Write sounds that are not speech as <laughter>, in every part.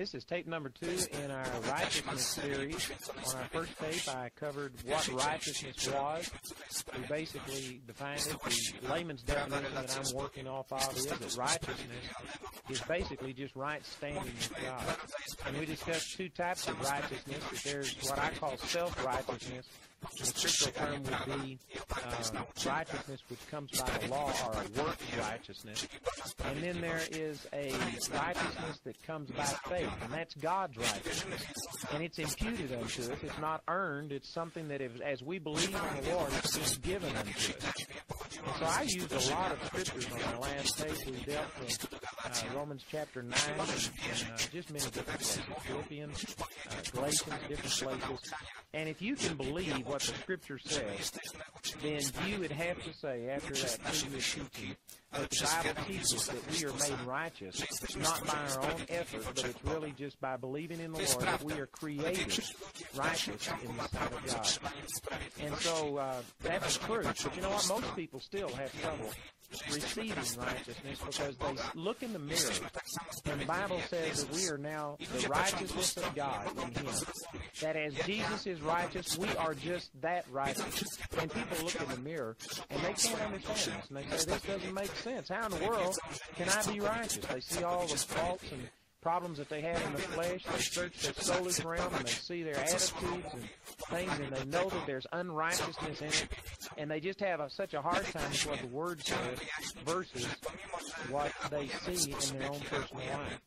This is tape number two in our righteousness series. On our first tape, I covered what righteousness was. We basically defined it. The layman's definition that I'm working off of is that righteousness is basically just right standing with God. And we discussed two types of righteousness. There's what I call self-righteousness, the scriptural term would be uh, righteousness which comes by the law or a work righteousness. And then there is a righteousness that comes by faith, and that's God's righteousness. And it's imputed unto us. It's not earned. It's something that if, as we believe in the Lord, it's just given unto us. And so I used a lot of scriptures on our last page. We dealt with uh, Romans chapter 9 and, and uh, just many different places. Philippians, uh, Galatians, different places. And if you can believe what the Scripture says, then you would have to say, after that previous teaching, that the Bible teaches that we are made righteous, not by our own effort, but it's really just by believing in the Lord that we are created righteous in the sight of God. And so uh, that's true. But you know what? Most people still have trouble receiving righteousness because they look in the mirror and the Bible says that we are now the righteousness of God in Him. That as Jesus is righteous, we are just that righteous. And people look in the mirror and they can't understand this and they say, this doesn't make sense. How in the world can I be righteous? They see all the faults and problems that they have in the flesh. They search their soulish realm and they see their attitudes and things and they know that there's unrighteousness in it. And they just have a, such a hard time with what the Word says versus what they see in their own personal life.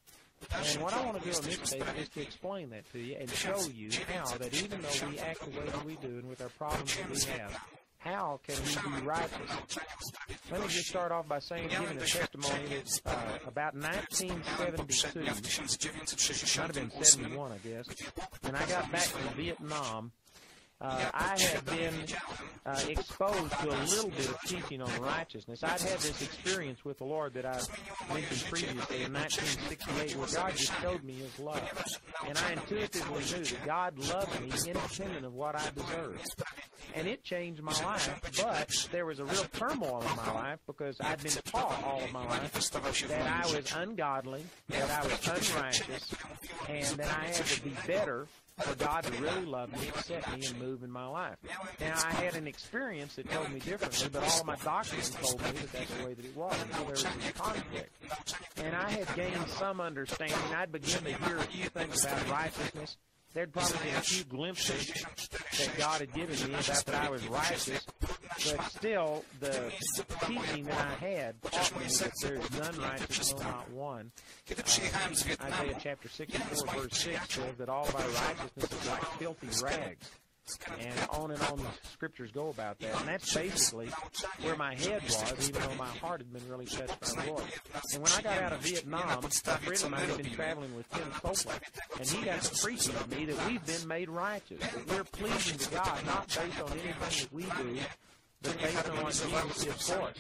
And what I want to do on this tape is to explain that to you and show you how that even though we act the way that we do and with our problems that we have, how can we be righteous? Let me just start off by saying, giving a testimony that uh, about 1972, might have been 71, I guess, and I got back from Vietnam uh, I had been uh, exposed to a little bit of teaching on righteousness. I'd had this experience with the Lord that I mentioned previously in 1968 where God just showed me His love. And I intuitively knew that God loved me independent of what I deserved. And it changed my life, but there was a real turmoil in my life because I'd been taught all of my life that I was ungodly, that I was unrighteous, and that I had to be better for God to really love me, accept me, and move in my life. Now, I had an experience that told me differently, but all my doctors told me that that's the way that it was. And so there was this conflict. And I had gained some understanding. I'd begin to hear a few things about righteousness there'd probably been a few glimpses that God had given me about that I was righteous, but still the teaching that I had taught me that there is none righteous, no, not one. Uh, Isaiah chapter 64, verse 6 says that all of our righteousness is like filthy rags. And on and on the scriptures go about that. And that's basically where my head was, even though my heart had been really touched by the Lord. And when I got out of Vietnam, a friend of mine had been traveling with Tim Copeland, and he got to preaching to me that we've been made righteous, that we're pleasing to God, not based on anything that we do, but based on did for us.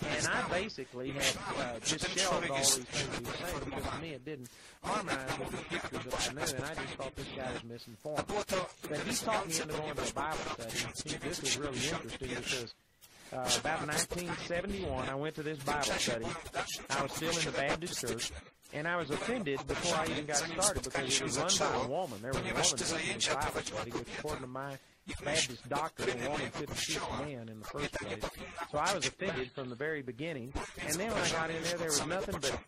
And I basically had uh, just shelved all these things he was saying because to me it didn't harmonize with the scriptures that I knew, and I just thought this guy was misinformed. But he taught me into going to a Bible study. This was really interesting because uh, about 1971, I went to this Bible study. I was still in the Baptist church, and I was offended before I even got started because it was run by a woman. There was a woman teaching the Bible study, which according to my Baptist doctrine, a woman couldn't teach a man in the first place. So I was offended from the very beginning. And then when I got in there, there was nothing but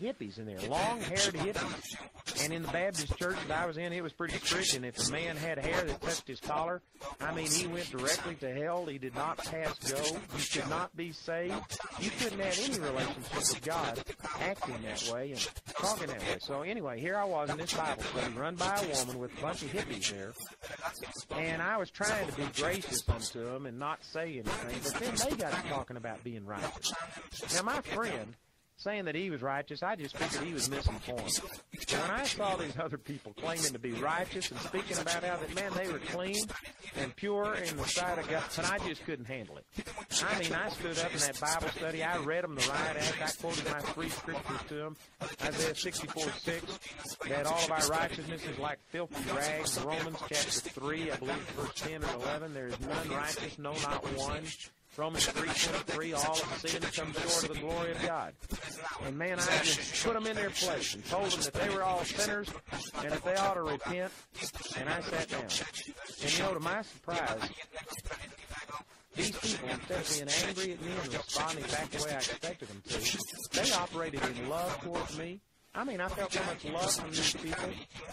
hippies in there, long-haired hippies. And in the Baptist church that I was in, it was pretty strict. And if a man had hair that touched his collar, I mean, he went directly to hell. He did not pass go. You could not be saved. You couldn't have any relationship with God acting that way and talking that way. So anyway, here I was in this Bible study run by a woman with a bunch of hippies there. And I was trying to be gracious unto them and not say anything. But then they got to talking about being righteous. Now, my friend saying that he was righteous, I just figured he was misinformed. And when I saw these other people claiming to be righteous and speaking about how that, man, they were clean and pure in the sight of God, and I just couldn't handle it. I mean, I stood up in that Bible study. I read them the right act. I quoted my three scriptures to them. Isaiah 64, 6, that all of our righteousness is like filthy rags. Romans chapter 3, I believe verse 10 or 11, there is none righteous, no, not one. Romans 3.23, all of sin comes short of the glory of God. And man, I just put them in their place and told them that they were all sinners and that they ought to repent. And I sat down. And you know, to my surprise, these people, instead of being angry at me and responding back the way I expected them to, they operated in love towards me. I mean, I felt so much love from these people,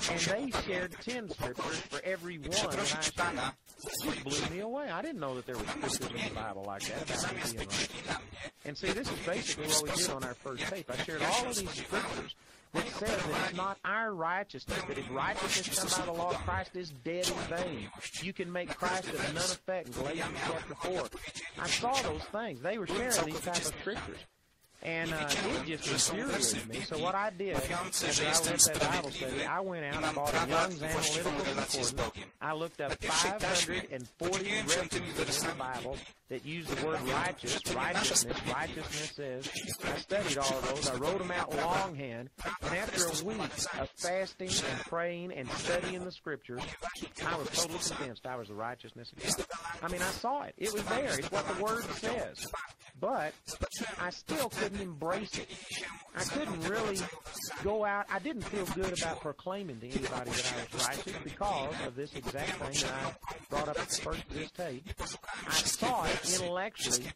and they shared ten scriptures for every one that I shared. It blew me away. I didn't know that there was scriptures in the Bible like that about being right. And see, this is basically what we did on our first tape. I shared all of these scriptures that says that it's not our righteousness, that if righteousness come by the law Christ is dead in vain. You can make Christ of none effect, Galatians chapter 4. I saw those things. They were sharing these type of scriptures. And uh, it just infuriated me. So what I did after I left that Bible study, I went out and bought a Young's Analytical Concordance. I looked up 540 references in the Bible that use the word righteous, righteousness, righteousness is. I studied all of those. I wrote them out longhand. And after a week of fasting and praying and studying the scriptures, I was totally convinced I was the righteousness of God. I mean, I saw it. It was there. It's what the word says. But I still couldn't embrace it. I couldn't really go out. I didn't feel good about proclaiming to anybody that I was righteous because of this exact thing that I brought up at the first of this tape. I saw it intellectually,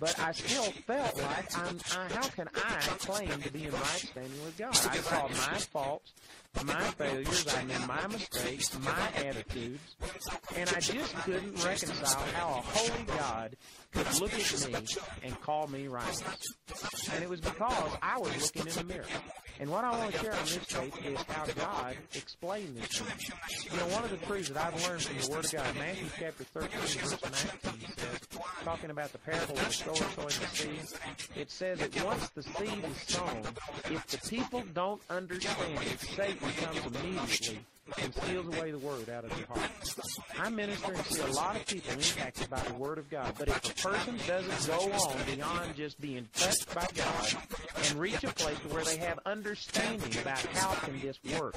but I still felt like I'm, I, how can I claim to be in right standing with God? I saw my faults, my failures, I knew my mistakes, my attitudes, and I just couldn't reconcile how a holy God could look at me and call me righteous. And it was because I was looking in the mirror. And what I want to share on this tape is how God explained this. You know, one of the truths that I've learned from the Word of God, Matthew chapter 13, verse 19 says, talking about the parable of the sower sowing the seed, it says that once the seed is sown, if the people don't understand it, Satan comes immediately and steals away the word out of their heart. I minister and see a lot of people impacted by the word of God, but if a person doesn't go on beyond just being touched by God and reach a place where they have understanding about how can this work,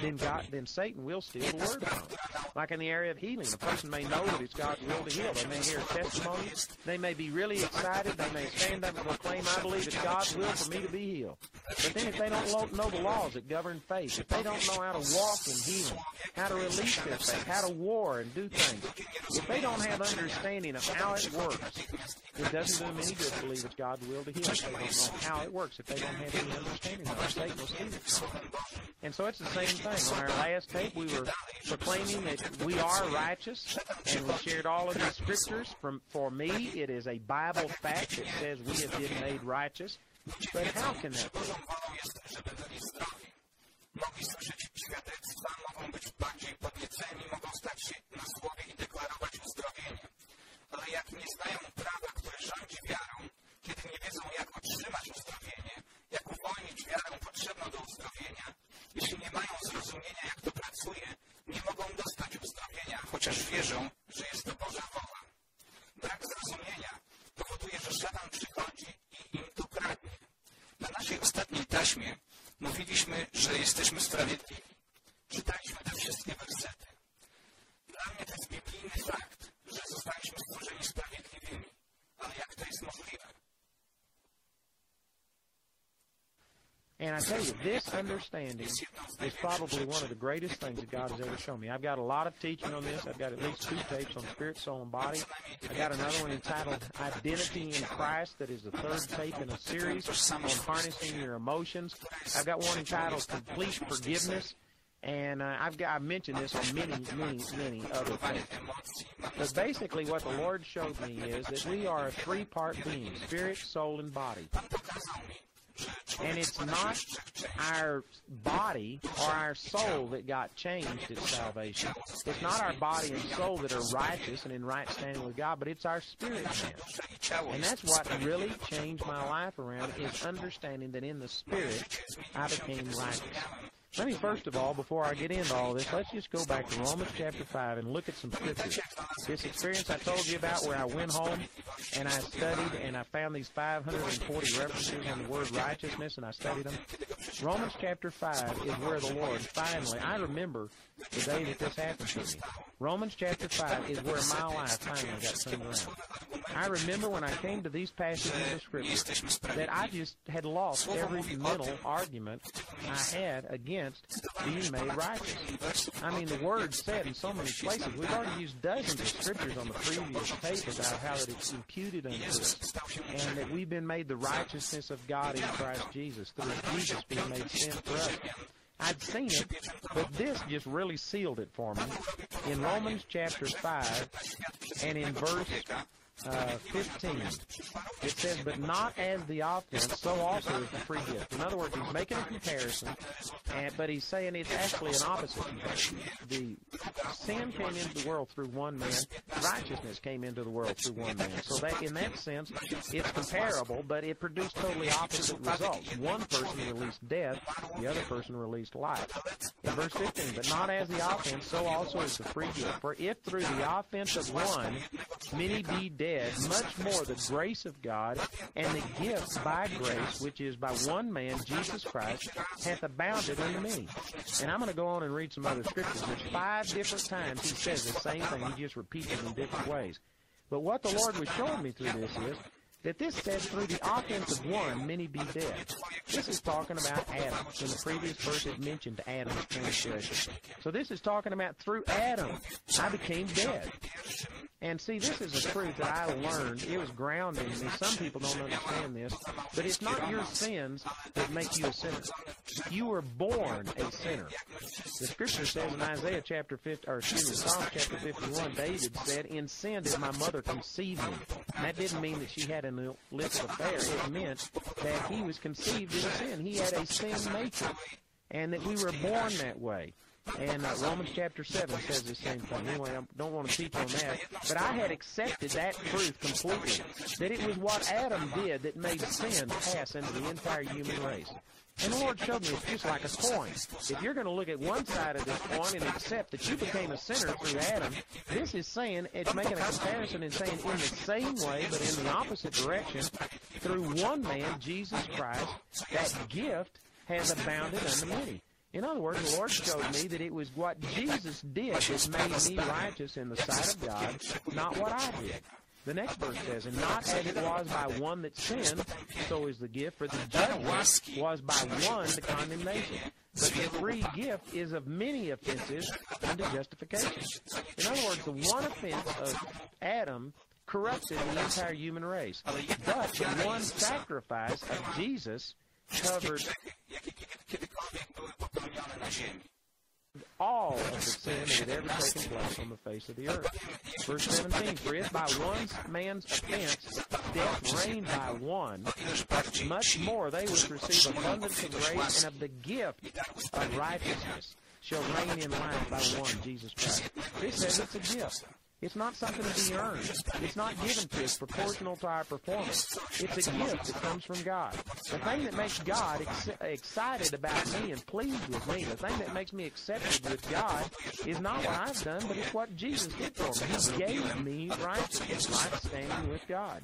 then God, then Satan will steal the word from them. Like in the area of healing, a person may know that it's God's will to heal. They may hear a testimony. They may be really excited. They may stand up and proclaim, I believe it's God's will for me to be healed. But then if they don't know the laws that govern faith, if they don't know how to walk in healing, how to release their faith, how to war and do things. If they don't have understanding of how it works, it doesn't do them any good to believe it's God's will to heal. If they don't know how it works, if they don't have any understanding of it, Satan will steal it. And so it's the same thing. On our last tape, we were proclaiming that we are righteous, and we shared all of the scriptures. From for me, it is a Bible fact that says we have been made righteous. But how can that be? Świadectwa, mogą być bardziej podnieceni, mogą stać się na słowie i deklarować uzdrowienie. Ale jak nie znają prawa, które rządzi wiarą, kiedy nie wiedzą, jak otrzymać uzdrowienie, jak uwolnić wiarę potrzebną do uzdrowienia, jeśli nie mają zrozumienia, jak to pracuje, nie mogą dostać uzdrowienia, chociaż wierzą, że jest to Boża wola. Brak zrozumienia powoduje, że szatan przychodzi i im to kradnie. Na naszej ostatniej taśmie Mówiliśmy, że jesteśmy sprawiedliwi. Czytaliśmy te wszystkie wersety. Dla mnie to jest biblijny fakt, że zostaliśmy stworzeni sprawiedliwymi. Ale jak to jest możliwe? And I tell you, this understanding is probably one of the greatest things that God has ever shown me. I've got a lot of teaching on this. I've got at least two tapes on spirit, soul, and body. I've got another one entitled Identity in Christ that is the third tape in a series on harnessing your emotions. I've got one entitled Complete Forgiveness. And uh, I've got I mentioned this on many, many, many other things. But basically, what the Lord showed me is that we are a three-part being: spirit, soul, and body. And it's not our body or our soul that got changed at salvation. It's not our body and soul that are righteous and in right standing with God, but it's our spirit man. And that's what really changed my life around is understanding that in the spirit I became righteous. Let me first of all, before I get into all this, let's just go back to Romans chapter 5 and look at some scriptures. This experience I told you about where I went home and I studied and I found these 540 references on the word righteousness and I studied them. Romans chapter 5 is where the Lord finally, I remember the day that this happened to me. Romans chapter 5 is where my life finally got turned around. I remember when I came to these passages of Scripture that I just had lost every mental argument I had against being made righteous. I mean, the word said in so many places. We've already used dozens of scriptures on the previous tape about how that it's imputed unto us and that we've been made the righteousness of God in Christ Jesus through Jesus being made sin for us. I'd seen it, but this just really sealed it for me. In Romans chapter 5 and in verse uh, 15, it says, But not as the offense, so also is the free gift. In other words, he's making a comparison, and, but he's saying it's actually an opposite. The sin came into the world through one man, righteousness came into the world through one man. So that, in that sense, it's comparable, but it produced totally opposite results. One person released death, the other person released life. In verse 15, but not as the offense, so also is the free gift. For if through the offense of one many be dead, much more the grace of God and the gift by grace, which is by one man, Jesus Christ, hath abounded unto me. And I'm going to go on and read some other scriptures. There's five different times he says the same thing. He just repeats it in different ways. But what the Lord was showing me through this is that this says through the offense of one, many be dead. This is talking about Adam. In the previous verse, it mentioned Adam's transgression. So this is talking about through Adam, I became dead. And see, this is a truth that I learned. It was grounded in me. Some people don't understand this, but it's not your sins that make you a sinner. You were born a sinner. The scripture says in Isaiah chapter 50, or excuse me, Psalm chapter 51, David said, In sin did my mother conceive me. That didn't mean that she had an illicit affair. It meant that he was conceived in sin. He had a sin nature. And that we were born that way. And uh, Romans chapter 7 says the same thing. Anyway, I don't want to teach on that. But I had accepted that truth completely. That it was what Adam did that made sin pass into the entire human race. And the Lord showed me it's just like a coin. If you're going to look at one side of this coin and accept that you became a sinner through Adam, this is saying, it's making a comparison and saying in the same way, but in the opposite direction, through one man, Jesus Christ, that gift has abounded unto many. In other words, the Lord showed me that it was what Jesus did that made me righteous in the sight of God, not what I did. The next verse says, And not as it was by one that sinned, so is the gift, for the judgment was by one the condemnation. But the free gift is of many offenses unto justification. In other words, the one offense of Adam corrupted the entire human race. But the one sacrifice of Jesus covered. all of the sin that had ever taken place on the face of the earth. Verse 17, For if by one man's offense death reigned by one, much more they which receive abundance of grace and of the gift of righteousness shall reign in life by one, Jesus Christ. This says it's a gift. It's not something to be earned. It's not given to us proportional to our performance. It's a gift that comes from God. The thing that makes God ex- excited about me and pleased with me, the thing that makes me accepted with God, is not what I've done, but it's what Jesus did for me. He gave me righteousness, life standing with God.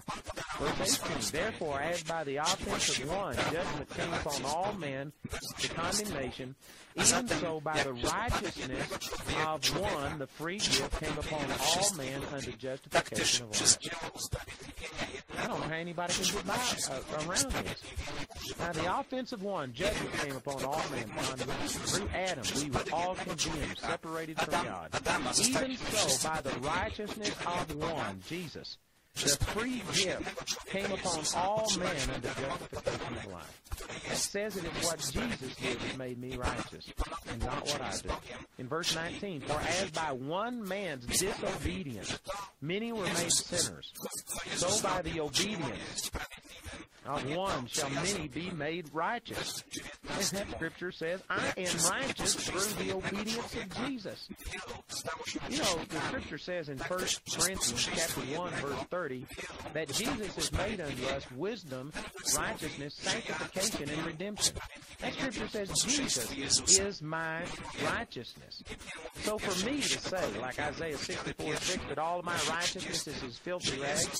Verse 18, Therefore, as by the offense of one, judgment came upon all men to condemnation, even so by the righteousness of one, the free gift came upon all men under justification of life. I don't know how anybody can get by uh, around this. Now, the offense of one, judgment came upon all men. Through Adam, we were all condemned, separated from God. Even so, by the righteousness of one, Jesus, the free gift came upon all men unto justification of life. It says it is what Jesus did that made me righteous, and not what I did. In verse 19, for as by one man's disobedience many were made sinners, so by the obedience of one shall many be made righteous. And that scripture says, I am righteous through the obedience of Jesus. You know, the scripture says in 1 Corinthians chapter 1, verse 30, that Jesus has made unto us wisdom, righteousness, sanctification, and redemption. That scripture says Jesus is my righteousness. So for me to say, like Isaiah 64, 6, that all of my righteousness is his filthy rags,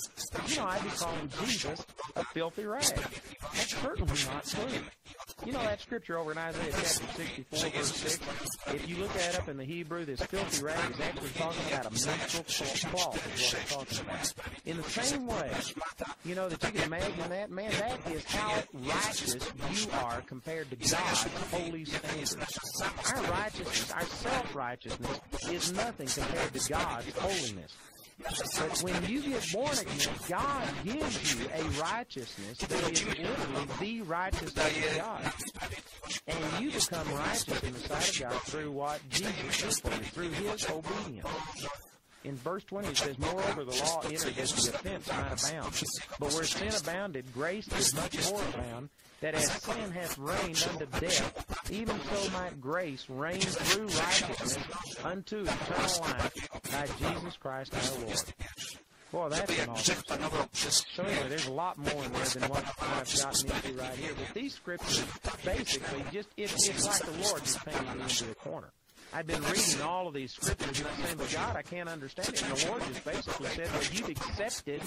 you know, I'd be calling Jesus a filthy rag. That's certainly not true. You know that scripture over in Isaiah chapter 64, verse 6? If you look that up in the Hebrew, this filthy rag is actually talking about a menstrual cloth, is what it's talking about. In the same way, you know, that you can imagine that, man, that is how righteous you are compared to God's holy standards. Our righteousness, our self-righteousness, is nothing compared to God's holiness. But when you get born again, God gives you a righteousness that is literally the righteousness of God. And you become righteous in the sight of God through what Jesus did for you, through His obedience. In verse 20 it says, Moreover, the law entered that the offense might abound. But where sin abounded, grace did much more abound, that as sin hath reigned unto death, even so might grace reign through righteousness unto eternal life by Jesus Christ our Lord. Boy, that's an awesome. So anyway, there's a lot more in there than what I've gotten into right here. But these scriptures, basically, just it's, it's like the Lord just painting into a corner. I've been reading all of these scriptures and I'm saying, but God, I can't understand it. And the Lord just basically said, well, you've accepted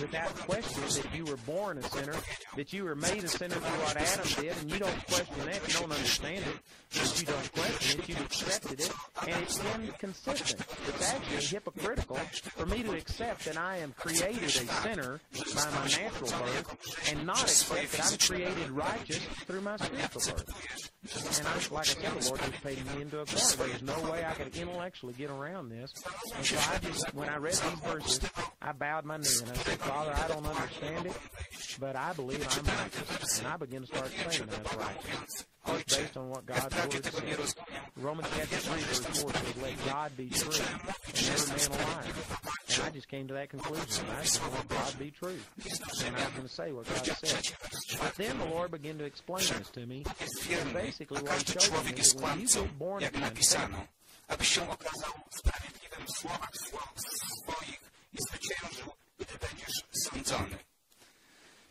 without question that you were born a sinner, that you were made a sinner through what Adam did, and you don't question that, you don't understand it, but you don't question it, you've accepted it, and it's inconsistent. It's actually hypocritical for me to accept that I am created a sinner by my natural birth and not accept that I'm created righteous through my spiritual birth. And I, like I said, the Lord just paid me into a corner. There's no way I could intellectually get around this. And so I just, when I read these verses, I bowed my knee and I said, Father, I don't understand it, but I believe I'm righteous. And I begin to start saying I'm righteous. It's based on what God's Word says. Romans chapter 3 verse 4 says, let God be true and every man a liar. And I just came to that conclusion. I just want God to be true. And I was going to say what God said. But then the Lord began to explain this to me. And basically what he showed me is that when you get born again, aby się okazał sprawiedliwym w słowach swoich i zwyciężył, gdy będziesz sądzony.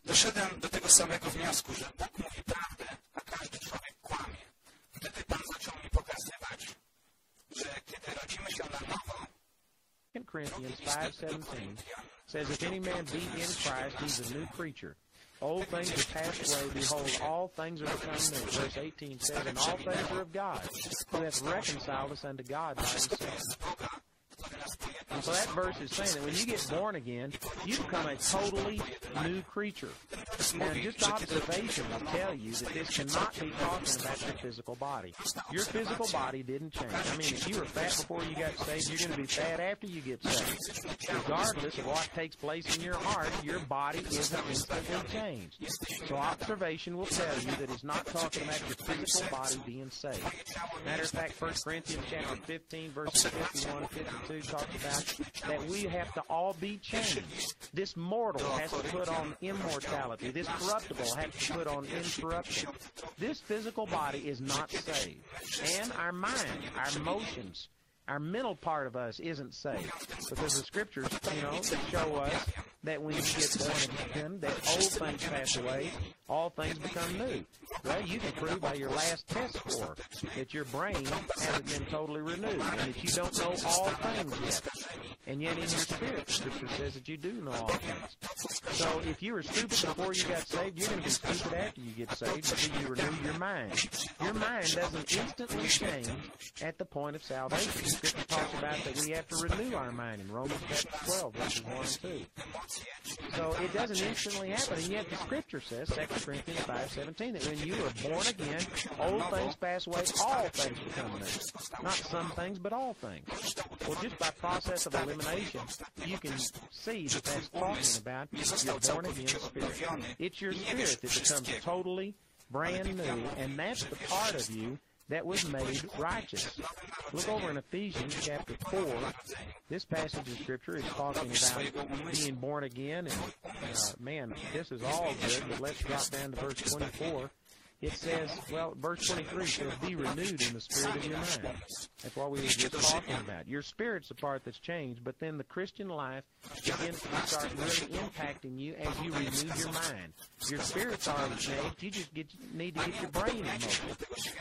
Doszedłem do tego samego wniosku, że Bóg mówi prawdę, a każdy człowiek kłamie. Wtedy Pan zaczął mi pokazywać, że kiedy rodzimy się na nowo, 2 Corinthians 5.17 says, If any man be in Christ, he's a new creature. Old things are passed away. Behold, all things are become new. Verse 18 says, And all things are of God, who hath reconciled us unto God by himself. And so that verse is saying that when you get born again, you become a totally new creature. And just observation will tell you that this cannot be talking about your physical body. Your physical body didn't change. I mean, if you were fat before you got saved, you're going to be fat after you get saved. Regardless of what takes place in your heart, your body isn't instantly changed. So observation will tell you that it's not talking about your physical body being saved. Matter of fact, 1 Corinthians chapter 15, verses 51 and 52 talks about that we have to all be changed. This mortal has to put on immortality. This corruptible has to put on incorruption. This physical body is not saved. And our mind, our emotions, our mental part of us isn't saved because the scriptures, you know, that show us that when you get born again, that old things pass away, all things become new. Well, you can prove by your last test score that your brain hasn't been totally renewed and that you don't know all things yet. And yet in your spirit, scripture says that you do know all things. So if you were stupid before you got saved, you're going to be stupid after you get saved until you renew your mind. Your mind doesn't instantly change at the point of salvation. Scripture talks about that we have to renew our mind in Romans chapter 12, verses 1 and 2. So it doesn't instantly happen, and yet the scripture says, 2 Corinthians 5.17, that when you are born again, old things pass away, all things become new. Not some things, but all things. Well, just by process of elimination, you can see that that's talking about your born again spirit. It's your spirit that becomes totally brand new, and that's the part of you that was made righteous. Look over in Ephesians chapter 4. This passage of Scripture is talking about being born again. And, uh, man, this is all good, but let's drop down to verse 24 it says, well, verse 23 says, be renewed in the spirit of your mind. That's what we were just talking about. Your spirit's the part that's changed, but then the Christian life begins to start really impacting you as you renew your mind. Your spirit's already changed. You just get, need to get your brain in motion.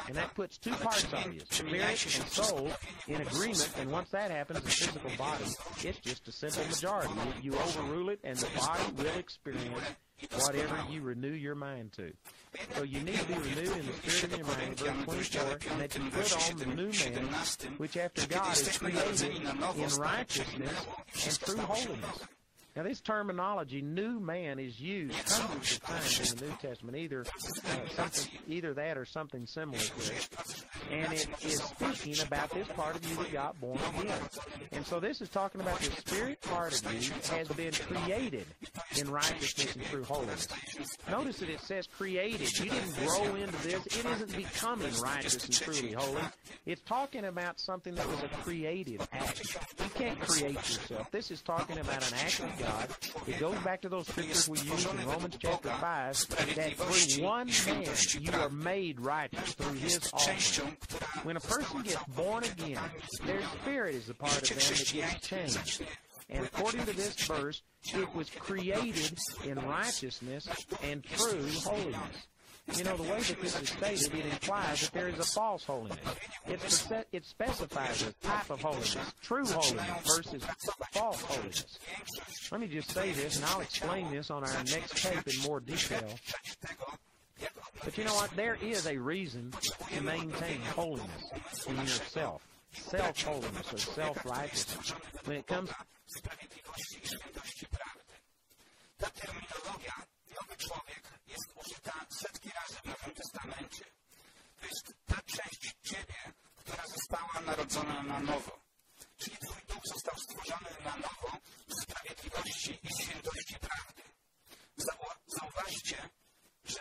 And that puts two parts of you, spirit and soul, in agreement. And once that happens, the physical body, it's just a simple majority. You, you overrule it, and the body will experience whatever you renew your mind to. So you need to be renewed in the spirit of your mind, verse 24, and that you put on the new man, which after God is created in righteousness and true holiness. Now, this terminology, new man, is used hundreds of times in the New Testament, either uh, either that or something similar to it. And it is speaking about this part of you that got born again. And so this is talking about the spirit part of you has been created in righteousness and true holiness. Notice that it says created. You didn't grow into this. It isn't becoming righteous and truly holy. It's talking about something that was a creative act. You can't create yourself. This is talking about an act of God. It goes back to those scriptures we used in Romans chapter 5 that through one man you are made righteous through his offering. When a person gets born again, their spirit is a part of them that gets changed. And according to this verse, it was created in righteousness and true holiness. You know, the way that this is stated, it implies that there is a false holiness. It's it specifies a type of holiness, true holiness versus false holiness. Let me just say this, and I'll explain this on our next tape in more detail. But you know what? There is a reason to maintain holiness in yourself. Self-holiness or self-righteousness. When it comes użyta setki razy w Nowym Testamencie. To jest ta część ciebie, która została narodzona na nowo. Czyli twój duch został stworzony na nowo w sprawiedliwości i świętości prawdy. Zauważcie, że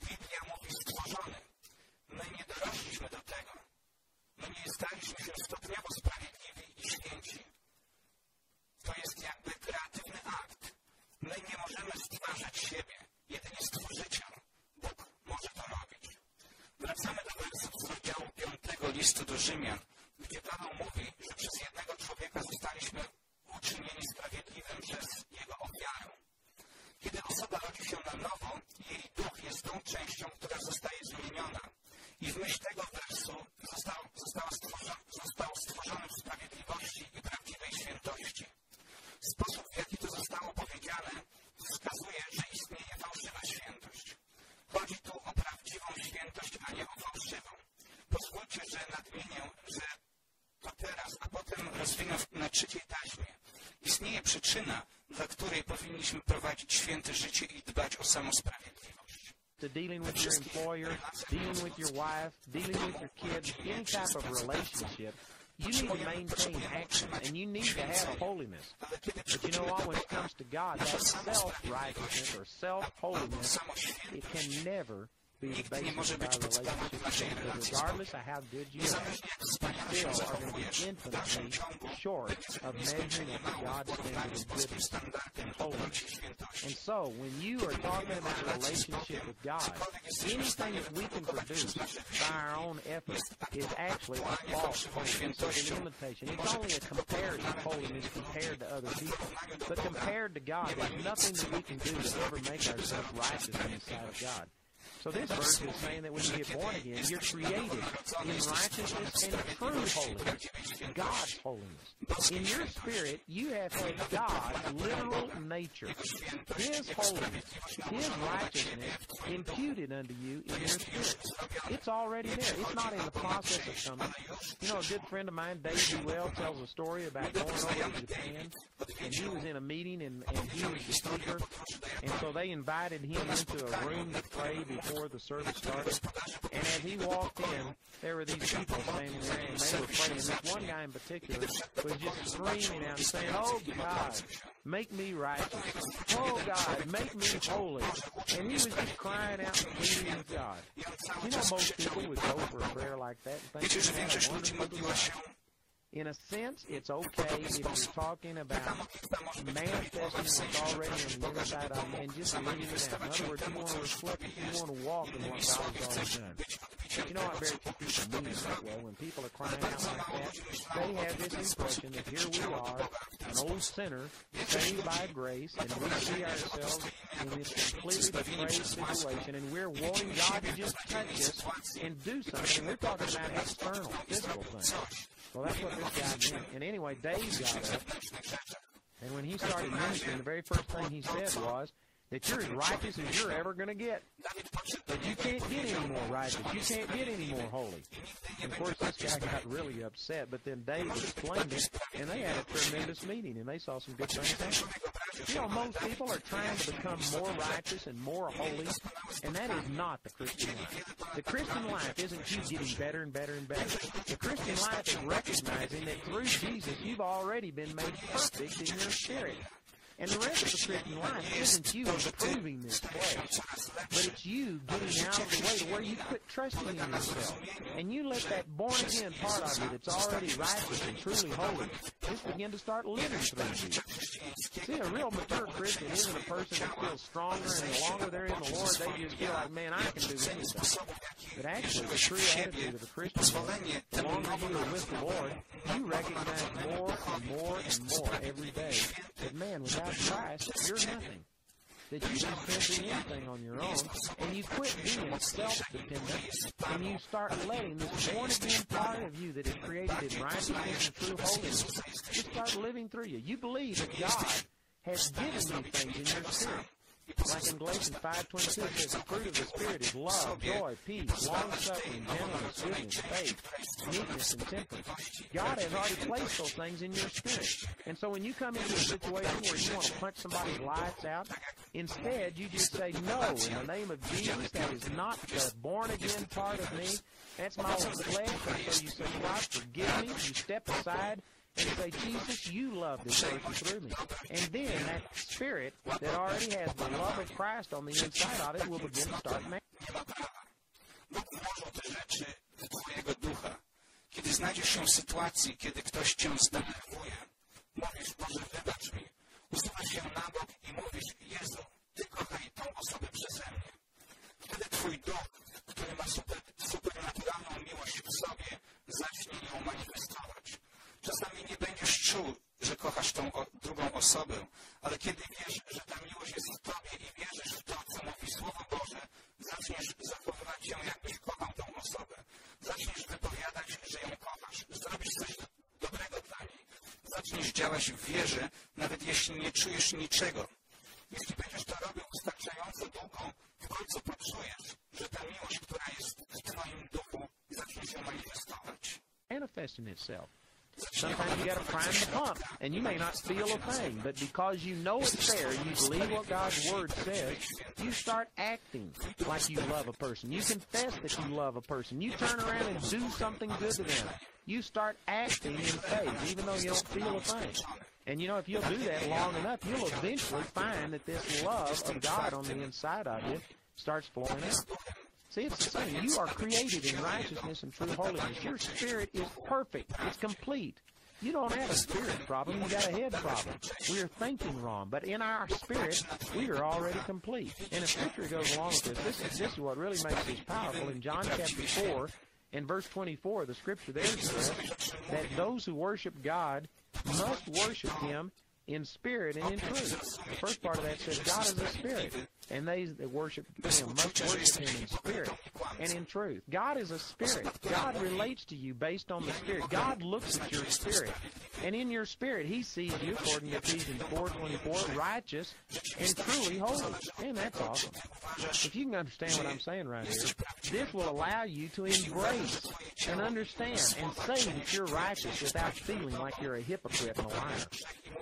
Biblia mówi stworzony. My nie dorośliśmy do tego. My nie staliśmy się stopniowo sprawiedliwi i święci. To jest jakby kreatywny akt. My nie możemy stwarzać siebie, jedynie stworzyciel. Bóg może to robić. Wracamy do wersów z rozdziału 5 listu do Rzymian, gdzie Paweł mówi, że przez jednego człowieka zostaliśmy uczynieni sprawiedliwym przez jego ofiarę. Kiedy osoba rodzi się na nowo, jej duch jest tą częścią, która zostaje zmieniona. I w myśl tego wersu został, został, stworzony, został stworzony w sprawiedliwości i prawdziwej świętości. Sposób, w jaki to zostało powiedziane, wskazuje, że istnieje fałszywa świętość. Chodzi tu o prawdziwą świętość, a nie o fałszywą. Pozwólcie, że nadmienię, że to teraz, a potem rozwinę na trzeciej taśmie. Istnieje przyczyna, dla której powinniśmy prowadzić święte życie i dbać o samosprawiedliwość. to dealing with your employer, dealing with your wife, dealing with your kids, any type of relationship, you need to maintain action and you need to have holiness. But you know what? When it comes to God, that self-righteousness or self-holiness, it can never be the basis of our relationship with God. Because regardless of how good you are, you still are going to be infinitely short of measuring up to God's standard of goodness and holiness. And so, when you are talking about a relationship with God, anything that we can produce by our own effort is actually a false holiness, it's an imitation. It's only a comparative holiness compared to other people. But So this verse is saying that when you get born again, you're created in righteousness and true holiness, God's holiness. In your spirit, you have God's literal nature, His holiness, His righteousness imputed unto you in your spirit. It's already there. It's not in the process of coming. You know, a good friend of mine, Dave Duell, tells a story about going over to Japan, and he was in a meeting, and, and he was the speaker, and so they invited him into a room to pray before the service started. And as he walked in, there were these people standing there, and they were praying. This one guy in particular was just screaming out and saying, "Oh God, make me righteous! Oh God, make me holy!" And he was just crying out and pleading with God. You know, most people would go for a prayer like that and think, "Wonderful in a sense, it's okay if you're talking about manifesting what's already on the inside of you and just living it out. In other words, you want to reflect, you want to walk in what God has already done. You know what very few people mean that way. When people are crying out like that, they have this impression that here we are, an old sinner, saved by grace, and we see ourselves in this completely depraved situation, and we're wanting God to just touch us and do something. We're talking about external, physical things. Well, that's what this guy meant. And anyway, Dave got up, and when he started ministering, the very first thing he said was, that you're as righteous as you're ever going to get. But you can't get any more righteous. You can't get any more holy. And of course, this guy got really upset. But then Dave explained it, and they had a tremendous meeting, and they saw some good things happen. You know, most people are trying to become more righteous and more holy, and that is not the Christian life. The Christian life isn't you getting better and better and better. The Christian life is recognizing that through Jesus, you've already been made perfect in your spirit. And the rest of the Christian life isn't you improving this flesh, but it's you getting out of the way to where you quit trusting in yourself. And you let that born again part of you that's already righteous and truly holy just begin to start living through you. See, a real mature Christian isn't a person that feels stronger and the longer they're in the Lord, they just feel like, man, I can do anything. But actually, the true attitude of a Christian is, the longer you are with the Lord, you recognize more and more and more every day that, man, without Christ, you're nothing. That you can't do anything on your own, and you quit being self-dependent, and you start letting this born-again part of you that is created in righteousness and true holiness. Just start living through you. You believe that God has given you things in your spirit. Like in Galatians 5.22 says, the fruit of the Spirit is love, joy, peace, long-suffering, gentleness, goodness, faith, meekness, and temperance. God has already placed those things in your spirit. And so when you come into a situation where you want to punch somebody's lights out, instead you just say, no, in the name of Jesus, that is not the born-again part of me. That's my old flesh. And so you say, God, forgive me. You step aside and say, Jesus, you love this person through me. And then that spirit that already has the love of Christ on the inside of it will begin to start making. Kiedy znajdziesz się w sytuacji, kiedy ktoś cię zdenerwuje, mówisz, Boże, wybacz mi, usuwasz się na bok i mówisz, Jezu, Ty kochaj tą osobę przeze mnie. Wtedy Twój duch, który ma super, supernaturalną miłość w sobie, zacznie ją manifestować. Czasami nie będziesz czuł, że kochasz tą drugą osobę, ale kiedy wiesz, że ta miłość jest w tobie i wierzysz w to, co mówi Słowo Boże, zaczniesz zachowywać się, jakbyś kochał tą osobę. Zaczniesz wypowiadać, że ją kochasz. Zrobisz coś dobrego dla niej. Zaczniesz działać w wierze, nawet jeśli nie czujesz niczego. Jeśli będziesz to robił wystarczająco długo, w końcu poczujesz, że ta miłość, która jest w twoim duchu, zacznie się manifestować. Manifesting itself. Sometimes you got to prime the pump, and you may not feel a thing, but because you know it's there, you believe what God's Word says, you start acting like you love a person. You confess that you love a person. You turn around and do something good to them. You start acting in faith, even though you don't feel a thing. And you know, if you'll do that long enough, you'll eventually find that this love of God on the inside of you starts flowing out. See, it's the same. You are created in righteousness and true holiness. Your spirit is perfect. It's complete. You don't have a spirit problem. You got a head problem. We are thinking wrong. But in our spirit, we are already complete. And the scripture goes along with this. This is, this is what really makes this powerful. In John chapter 4, in verse 24, the scripture there says that those who worship God must worship Him in spirit and in truth. The first part of that says God is a spirit, and they that worship Him must worship Him in spirit and in truth. God is a spirit. God relates to you based on the spirit. God looks at your spirit, and in your spirit, He sees you, according to Ephesians 4:24, righteous and truly holy. And that's awesome. If you can understand what I'm saying right here, this will allow you to embrace and understand and say that you're righteous without feeling like you're a hypocrite and a liar.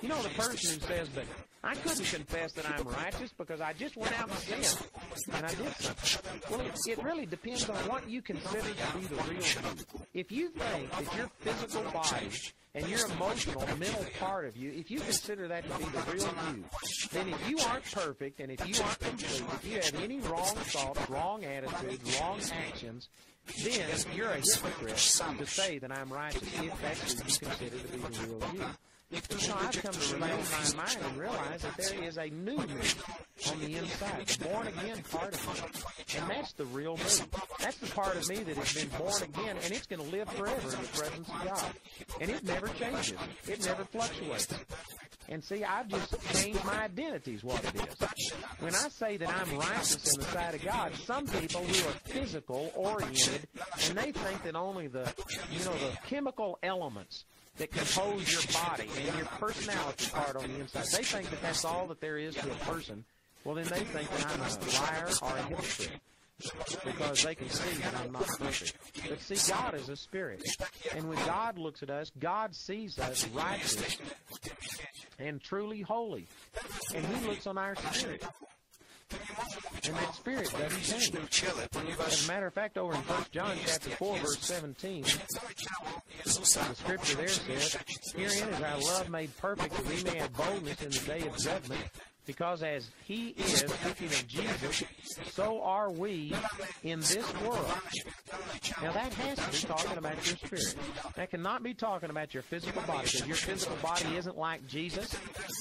You know, the person who says, but I couldn't confess that I'm righteous because I just went and sinned and I did something. Well, it, it really depends on what you consider to be the real you. If you think that your physical body and your emotional, mental part of you, if you consider that to be the real you, then if you aren't perfect and if you aren't complete, if you have any wrong thoughts, wrong attitudes, wrong actions, then you're a hypocrite to say that I'm righteous if that's what you consider to be the real you. You know, I've come to renew my mind and realize that there is a new me on the inside, the born again part of me. And that's the real me. That's the part of me that has been born again, and it's going to live forever in the presence of God. And it never changes. It never fluctuates. And see, I've just changed my identity is what it is. When I say that I'm righteous in the sight of God, some people who are physical oriented, and they think that only the, you know, the chemical elements that compose your body and your personality part on the inside. They think that that's all that there is to a person, well, then they think that I'm a liar or a hypocrite because they can see that I'm not perfect. But see, God is a spirit. And when God looks at us, God sees us righteous and truly holy. And He looks on our spirit. And that spirit doesn't change. As a matter of fact, over in 1 John chapter 4, verse 17, the scripture there says, Herein is our love made perfect, that we may have boldness in the day of judgment. Because as he is, speaking of Jesus, so are we in this world. Now that has to be talking about your spirit. That cannot be talking about your physical body, because your physical body isn't like Jesus.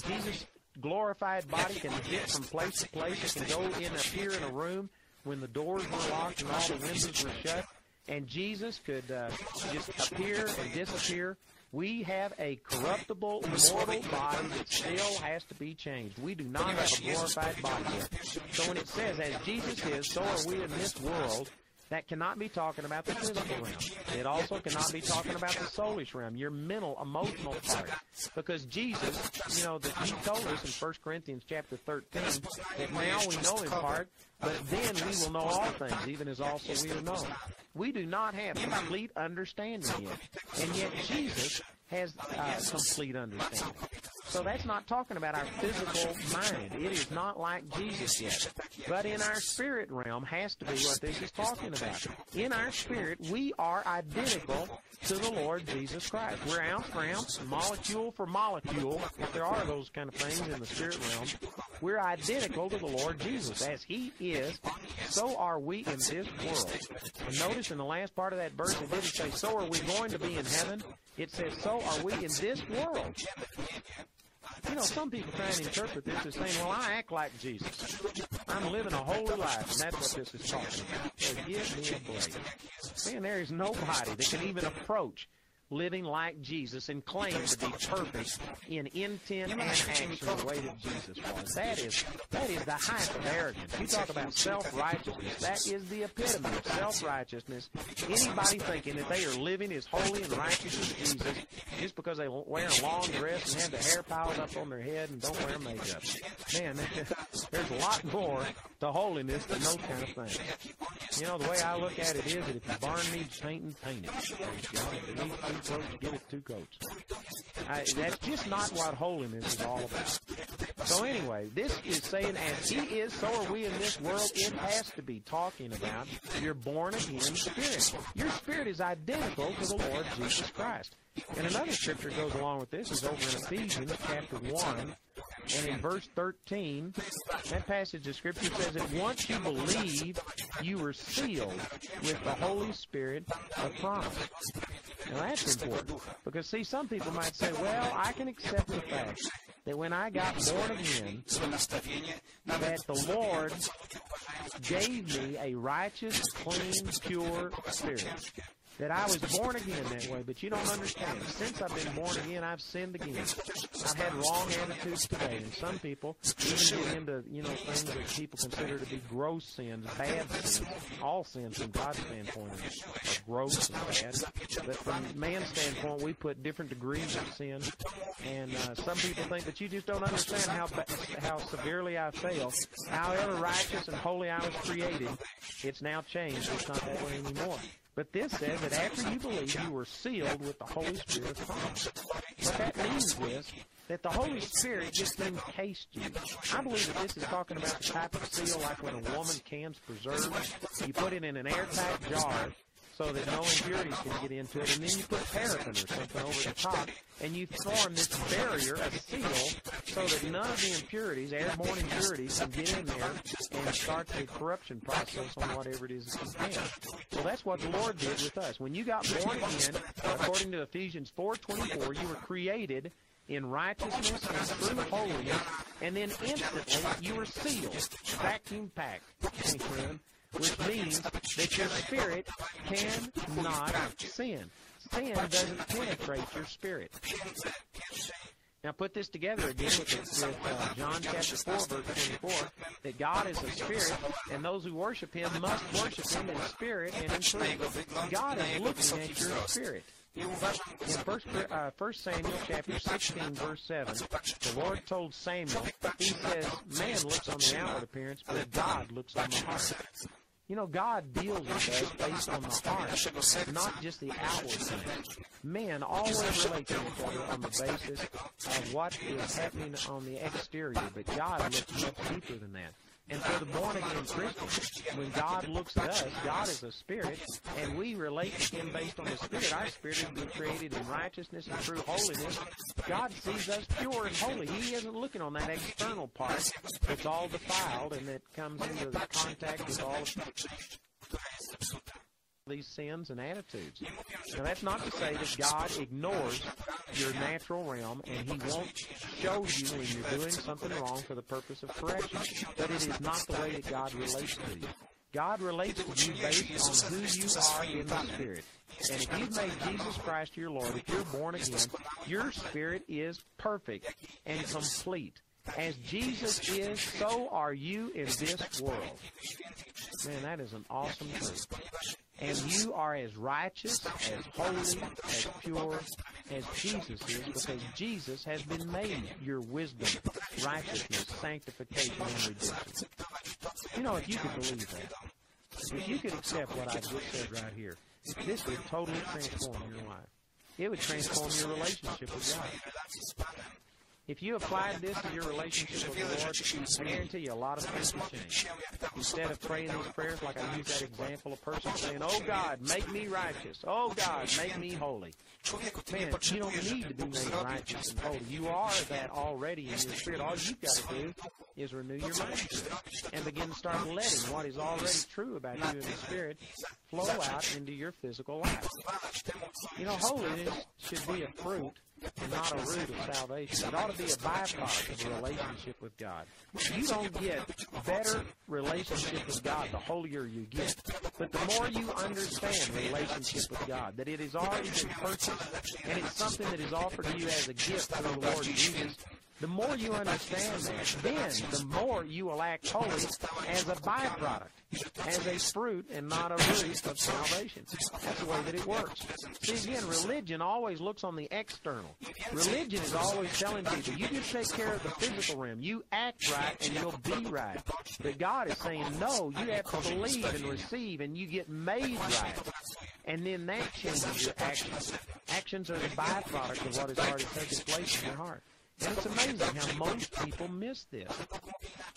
Jesus' glorified body can get from place to place. It can go in appear in a room when the doors were locked and all the windows were shut. And Jesus could uh, just appear and disappear we have a corruptible, mortal body that still has to be changed. We do not have a glorified body yet. So when it says, as Jesus is, so are we in this world, that cannot be talking about the physical realm. It also cannot be talking about the soulish realm, your mental, emotional part. Because Jesus, you know, that he told us in 1 Corinthians chapter 13 that now we know in part, but then we will know all things, even as also we are known. We do not have complete understanding yet. And yet Jesus has uh, complete understanding. So that's not talking about our physical mind. It is not like Jesus yet. But in our spirit realm has to be what this is talking about. In our spirit, we are identical to the Lord Jesus Christ. We're ounce for ounce, molecule for molecule, if there are those kind of things in the spirit realm. We're identical to the Lord Jesus. As He is, so are we in this world. And notice in the last part of that verse, it didn't say, so are we going to be in heaven. It says, so are we in this world. You know, some people try and interpret this as saying, well, I act like Jesus. I'm living a holy life, and that's what this is talking about. So give me a break. Man, there is nobody that can even approach living like Jesus and claim to be perfect in intent and action the way that Jesus was. That is that is the height of arrogance. You talk about self-righteousness. That is the epitome of self-righteousness. Anybody thinking that they are living as holy and righteous as Jesus just because they wear a long dress and have the hair piled up on their head and don't wear makeup. Man, <laughs> there's a lot more to holiness than those kind of things. You know, the way I look at it is that if your barn needs painting, paint it give it two coats. I, that's just not what holiness is all about. So anyway, this is saying as he is, so are we in this world. It has to be talking about your born again spirit. Your spirit is identical to the Lord Jesus Christ. And another scripture goes along with this is over in Ephesians chapter 1 and in verse 13, that passage of Scripture says that once you believe, you were sealed with the Holy Spirit of promise. Now that's important because see, some people might say, "Well, I can accept the fact that when I got born again, that the Lord gave me a righteous, clean, pure spirit." That I was born again that way, but you don't understand. Since I've been born again, I've sinned again. I've had wrong attitudes today, and some people even get into you know things that people consider to be gross sins, bad sins. All sins from God's standpoint are gross and bad, but from man's standpoint, we put different degrees of sin. And uh, some people think that you just don't understand how how severely I fail. However righteous and holy I was created, it's now changed. It's not that way anymore. But this says that after you believe, you were sealed with the Holy Spirit of promise. What that means is that the Holy Spirit just encased you. I believe that this is talking about the type of seal like when a woman cans preserves. You put it in an airtight jar so that no impurities can get into it. And then you put paraffin or something over the top, and you form this barrier, a seal, so that none of the impurities, airborne impurities, can get in there and start the corruption process on whatever it is that you can. Well, that's what the Lord did with us. When you got born again, according to Ephesians 4.24, you were created in righteousness and true holiness, and then instantly you were sealed, vacuum packed. Which means that your spirit cannot sin. Sin doesn't penetrate your spirit. Now put this together again with, with uh, John chapter 4, verse 24, that God is a spirit, and those who worship him must worship him in spirit and in truth. God is looking at your spirit. In first, uh, 1 Samuel chapter 16, verse 7, the Lord told Samuel, He says, Man looks on the outward appearance, but God looks on the heart. You know, God deals with us based on the heart, not just the outward thing. Men always relate to each other on the basis of what is happening on the exterior, but God looks much deeper than that. And for the born again Christian, when God looks at us, God is a spirit, and we relate to Him based on the spirit. Our spirit has been created in righteousness and true holiness. God sees us pure and holy. He isn't looking on that external part that's all defiled and that comes into contact with all of. These sins and attitudes. Now, that's not to say that God ignores your natural realm and He won't show you when you're doing something wrong for the purpose of correction. But it is not the way that God relates to you. God relates to you based on who you are in the Spirit. And if you've made Jesus Christ your Lord, if you're born again, your spirit is perfect and complete. As Jesus is, so are you in this world. Man, that is an awesome truth. And you are as righteous, as holy, as pure as Jesus is, because Jesus has been made your wisdom, righteousness, sanctification, and redemption. You know, if you could believe that, if you could accept what I just said right here, this would totally transform your life. It would transform your relationship with God. If you applied this to your relationship with the Lord, I guarantee you a lot of things would change. Instead of praying these prayers, like I use that example, a person saying, Oh God, make me righteous. Oh God, make me holy. Man, you don't need to be made righteous and holy. You are that already in your spirit. All you've got to do is renew your mind and begin to start letting what is already true about you in the spirit flow out into your physical life. You know, holiness should be a fruit not a root of salvation. It ought to be a byproduct of a relationship with God. You don't get better relationship with God the holier you get. But the more you understand relationship with God, that it has already been purchased and it's something that is offered to you as a gift through the Lord Jesus, the more you understand that, then the more you will act holy as a byproduct, as a fruit and not a root of salvation. That's the way that it works. See, again, religion always looks on the external. Religion is always telling people, you just take care of the physical realm. You act right and you'll be right. But God is saying, no, you have to believe and receive and you get made right. And then that changes your actions. Actions are the byproduct of what has already taken place in your heart. And it's amazing how most people miss this.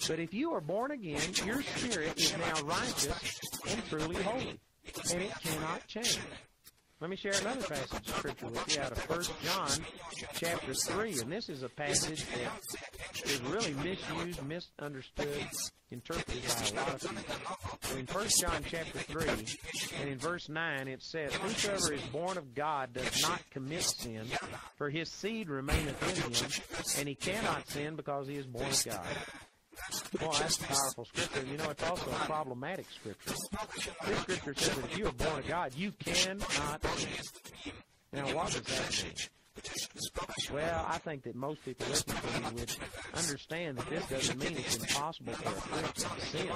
But if you are born again, your spirit is now righteous and truly holy. And it cannot change. Let me share another passage of scripture with you out of 1 John chapter 3. And this is a passage that is really misused, misunderstood, interpreted by a lot of people. In 1 John chapter 3 and in verse 9 it says, Whosoever is born of God does not commit sin, for his seed remaineth in him, and he cannot sin because he is born of God. Boy, that's a powerful scripture. You know, it's also a problematic scripture. This scripture says that if you are born of God, you cannot sin. Now, what does that mean? Well, I think that most people listening would understand that this doesn't mean it's impossible for a Christian to sin.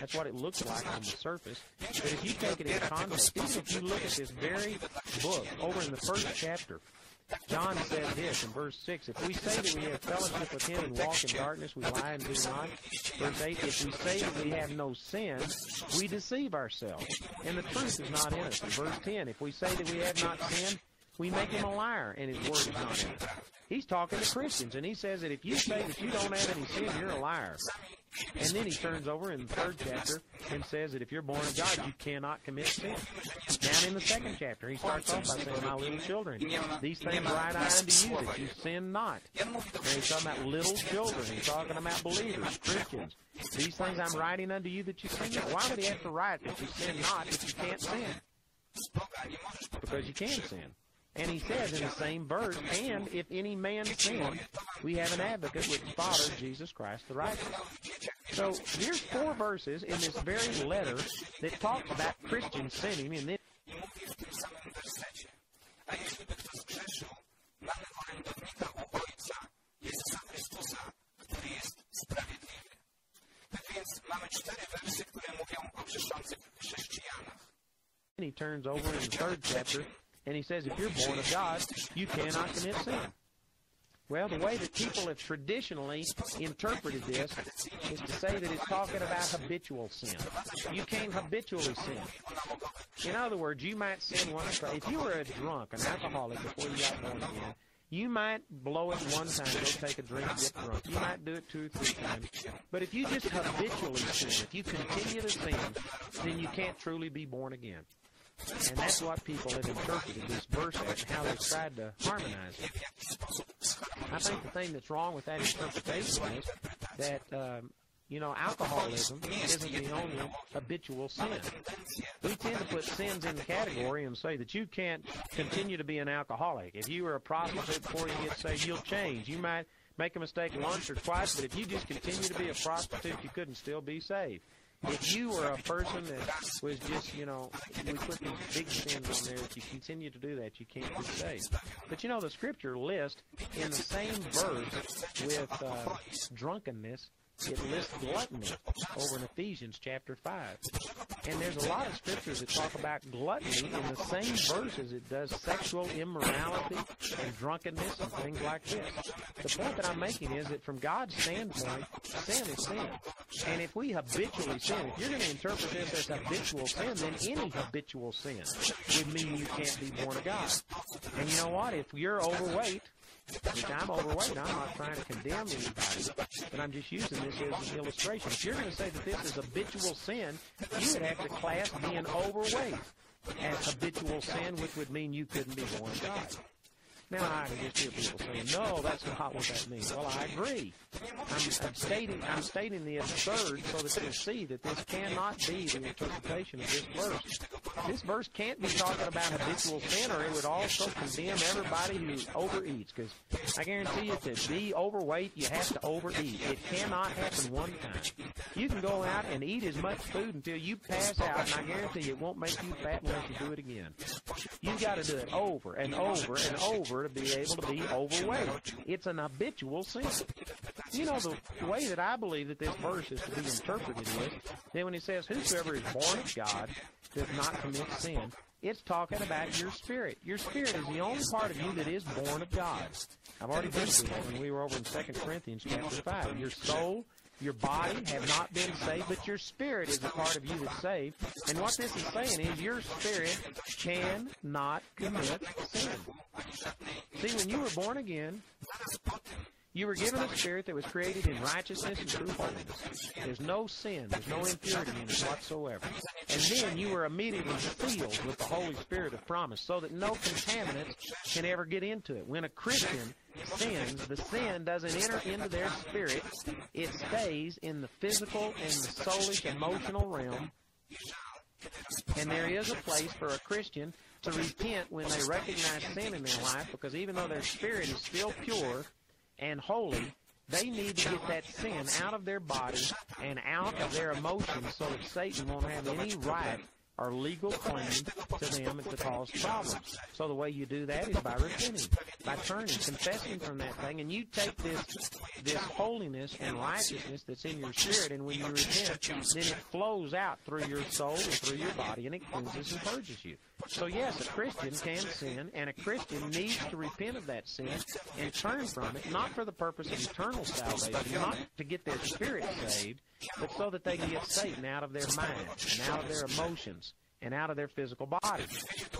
That's what it looks like on the surface. But if you take it in context, even if you look at this very book over in the first chapter, John said this in verse 6 If we say that we have fellowship with him and walk in darkness, we lie and do not. Verse 8 If we say that we have no sin, we deceive ourselves, and the truth is not in us. And verse 10 If we say that we have not sinned, we make him a liar, and his word is not in us. He's talking to Christians, and he says that if you say that you don't have any sin, you're a liar. And then he turns over in the third chapter and says that if you're born of God, you cannot commit sin. Down in the second chapter, he starts off by saying, My little children, these things write I unto you that you sin not. And he's talking about little children. He's talking about believers, Christians. These things I'm writing unto you that you sin not. Why would he have to write that you sin not if you can't sin? Because you can sin. And he says in the same verse, and if any man sin, we have an advocate with the Father, Jesus Christ the righteous. So here's four verses in this very letter that talks about Christians sinning, and then mówi w tym samym wersecie. A jeśli by kto zgrzeszył, mamy orędownika u Ojca, Jezusa Chrystusa, który jest sprawiedliwy. Tak więc mamy cztery wersy, które mówią o grzeszących chrześcijanach. he turns over in the third chapter And he says, if you're born of God, you cannot commit sin. Well, the way that people have traditionally interpreted this is to say that it's talking about habitual sin. You can't habitually sin. In other words, you might sin once. If you were a drunk, an alcoholic before you got born again, you might blow it one time, go take a drink, get drunk. You might do it two or three times. But if you just habitually sin, if you continue to sin, then you can't truly be born again. And that's what people have interpreted this verse as and how they've tried to harmonize it. I think the thing that's wrong with that interpretation is that, um, you know, alcoholism isn't the only habitual sin. We tend to put sins in the category and say that you can't continue to be an alcoholic. If you were a prostitute before you get saved, you'll change. You might make a mistake once or twice, but if you just continue to be a prostitute, you couldn't still be saved if you were a person that was just, you know, we put these big sins on there, if you continue to do that, you can't be saved. But you know, the scripture lists in the same verse with uh, drunkenness it lists gluttony over in Ephesians chapter 5. And there's a lot of scriptures that talk about gluttony in the same verses it does sexual immorality and drunkenness and things like this. The point that I'm making is that from God's standpoint, sin is sin. And if we habitually sin, if you're going to interpret this as habitual sin, then any habitual sin would mean you can't be born of God. And you know what? If you're overweight, which I'm overweight. I'm not trying to condemn anybody, but I'm just using this as an illustration. If you're going to say that this is habitual sin, you would have to class being overweight as habitual sin, which would mean you couldn't be born God. Now I can just hear people saying, "No, that's not what that means." Well, I agree. I'm, I'm stating I'm stating the absurd so that you see that this cannot be the interpretation of this verse. This verse can't be talking about habitual sin, or it would also condemn everybody who overeats. Because I guarantee you, to be overweight, you have to overeat. It cannot happen one time. You can go out and eat as much food until you pass out, and I guarantee you, it won't make you fat unless you do it again. You've got to do it over and over and over to be able to be overweight. It's an habitual sin. You know, the, the way that I believe that this verse is to be interpreted is that when he says, Whosoever is born of God does not commit sin, it's talking about your spirit. Your spirit is the only part of you that is born of God. I've already been through that when we were over in 2 Corinthians chapter 5. Your soul your body have not been saved, but your spirit is a part of you that's saved. And what this is saying is your spirit cannot commit sin. See, when you were born again, you were given a spirit that was created in righteousness and true holiness. There's no sin, there's no impurity in it whatsoever. And then you were immediately sealed with the Holy Spirit of promise so that no contaminants can ever get into it. When a Christian sins, the sin doesn't enter into their spirit. It stays in the physical and the soulish emotional realm. And there is a place for a Christian to repent when they recognize sin in their life because even though their spirit is still pure, and holy, they need to get that sin out of their body and out of their emotions so that Satan won't have any right or legal claim to them to cause problems. So the way you do that is by repenting, by turning, confessing from that thing, and you take this this holiness and righteousness that's in your spirit, and when you repent, then it flows out through your soul and through your body, and it cleanses and purges you. So yes, a Christian can sin, and a Christian needs to repent of that sin and turn from it, not for the purpose of eternal salvation, not to get their spirit saved, but so that they can get Satan out of their mind and out of their emotions and out of their physical body.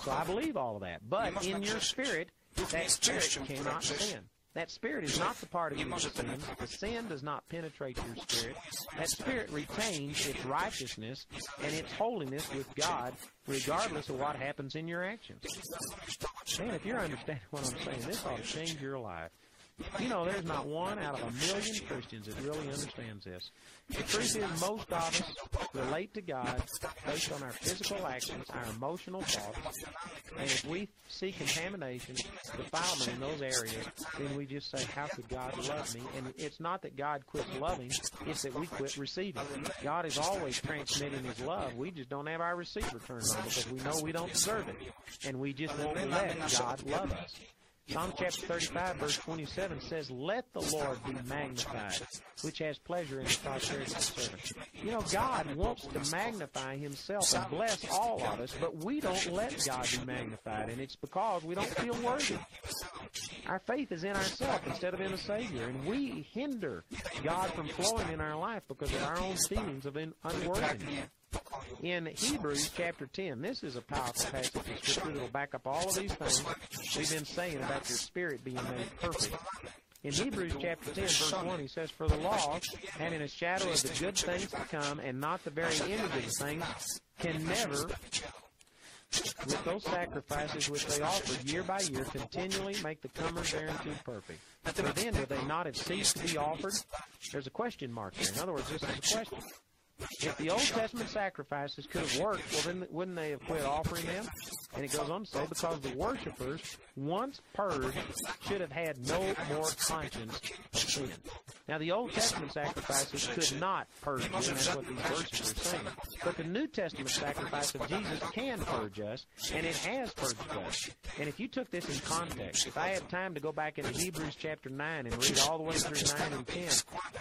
So I believe all of that. But in your spirit, that spirit cannot sin. That spirit is not the part of you that sins. The sin does not penetrate your spirit. That spirit retains its righteousness and its holiness with God, regardless of what happens in your actions. Man, if you're understanding what I'm saying, this ought to change your life. You know, there's not one out of a million Christians that really understands this. The truth is, most of us relate to God based on our physical actions, our emotional thoughts, and if we see contamination, defilement in those areas, then we just say, how could God love me? And it's not that God quits loving, it's that we quit receiving. God is always transmitting His love. We just don't have our receiver turned on because we know we don't deserve it. And we just won't let God love us. Psalm chapter 35 verse 27 says, Let the Lord be magnified, which has pleasure in the prosperity of the servant. You know, God wants to magnify himself and bless all of us, but we don't let God be magnified, and it's because we don't feel worthy. Our faith is in ourselves instead of in the Savior, and we hinder God from flowing in our life because of our own feelings of unworthiness. In Hebrews chapter 10, this is a powerful passage of Scripture that will back up all of these things we've been saying about your spirit being made perfect. In Hebrews chapter 10, verse 1, he says, For the law, in a shadow of the good things to come, and not the very image of the things, can never, with those sacrifices which they offered year by year, continually make the comers thereunto perfect. For then would they not have ceased to be offered? There's a question mark there. In other words, this is a question. If the Old Testament sacrifices could have worked, well, then wouldn't they have quit offering them? And it goes on to say, because the worshippers, once purged, should have had no more conscience of sin. Now, the Old Testament sacrifices could not purge them. That's what these verses are saying. But the New Testament sacrifice of Jesus can purge us, and it has purged us. And if you took this in context, if I have time to go back into Hebrews chapter 9 and read all the way through 9 and 10,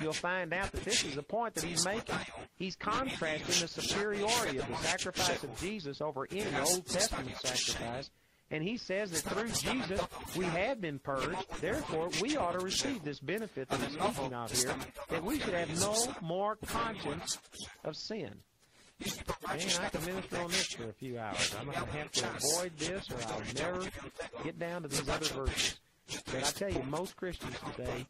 you'll find out that this is the point that he's making. He's contrasting the superiority of the sacrifice of Jesus over any Old Testament sacrifice. And he says that through Jesus we have been purged. Therefore, we ought to receive this benefit that he's speaking of here, that we should have no more conscience of sin. Man, I can minister on this for a few hours. I'm going to have to avoid this or I'll never get down to these other verses. But I tell you, most Christians today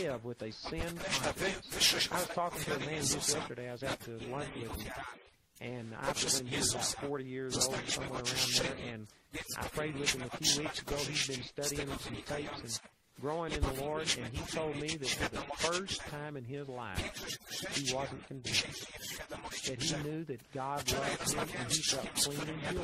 live with a sin conscience. I was talking to a man just yesterday. I was out to lunch with him, and I believe he was about 40 years old, somewhere around there. And I prayed with him a few weeks ago. He's been studying some tapes and growing in the Lord, and he told me that for the first time in his life, he wasn't convinced. That he knew that God loved him and he felt clean and pure.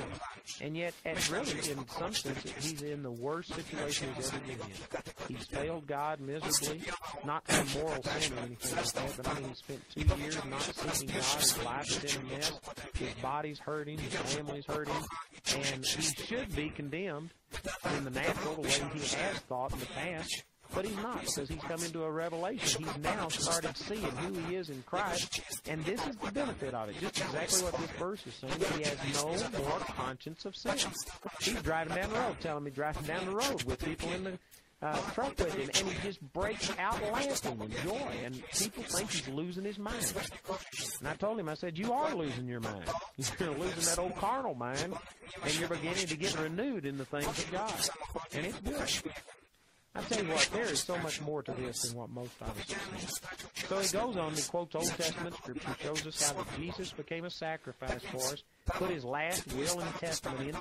And yet, at really, in some sense, he's in the worst situation he's ever been in. He's failed God miserably, not for moral sin or anything like that, but I mean, he spent two years not seeking God. His life is in a mess. His body's hurting. His family's hurting. And he should be condemned in the natural the way he has thought in the past. But he's not because he's come into a revelation. He's now started seeing who he is in Christ, and this is the benefit of it. Just exactly what this verse is saying. He has no more conscience of sin. He's driving down the road, telling me driving down the road with people in the uh, truck with him, and he just breaks out laughing in joy, and people think he's losing his mind. And I told him, I said, you are losing your mind. <laughs> You're losing that old carnal mind, and you're beginning to get renewed in the things of God. And it's good. I tell you what, there is so much more to this than what most of us think. So he goes on, he quotes Old Testament scripture, shows us how that Jesus became a sacrifice for us, put his last will and testament in,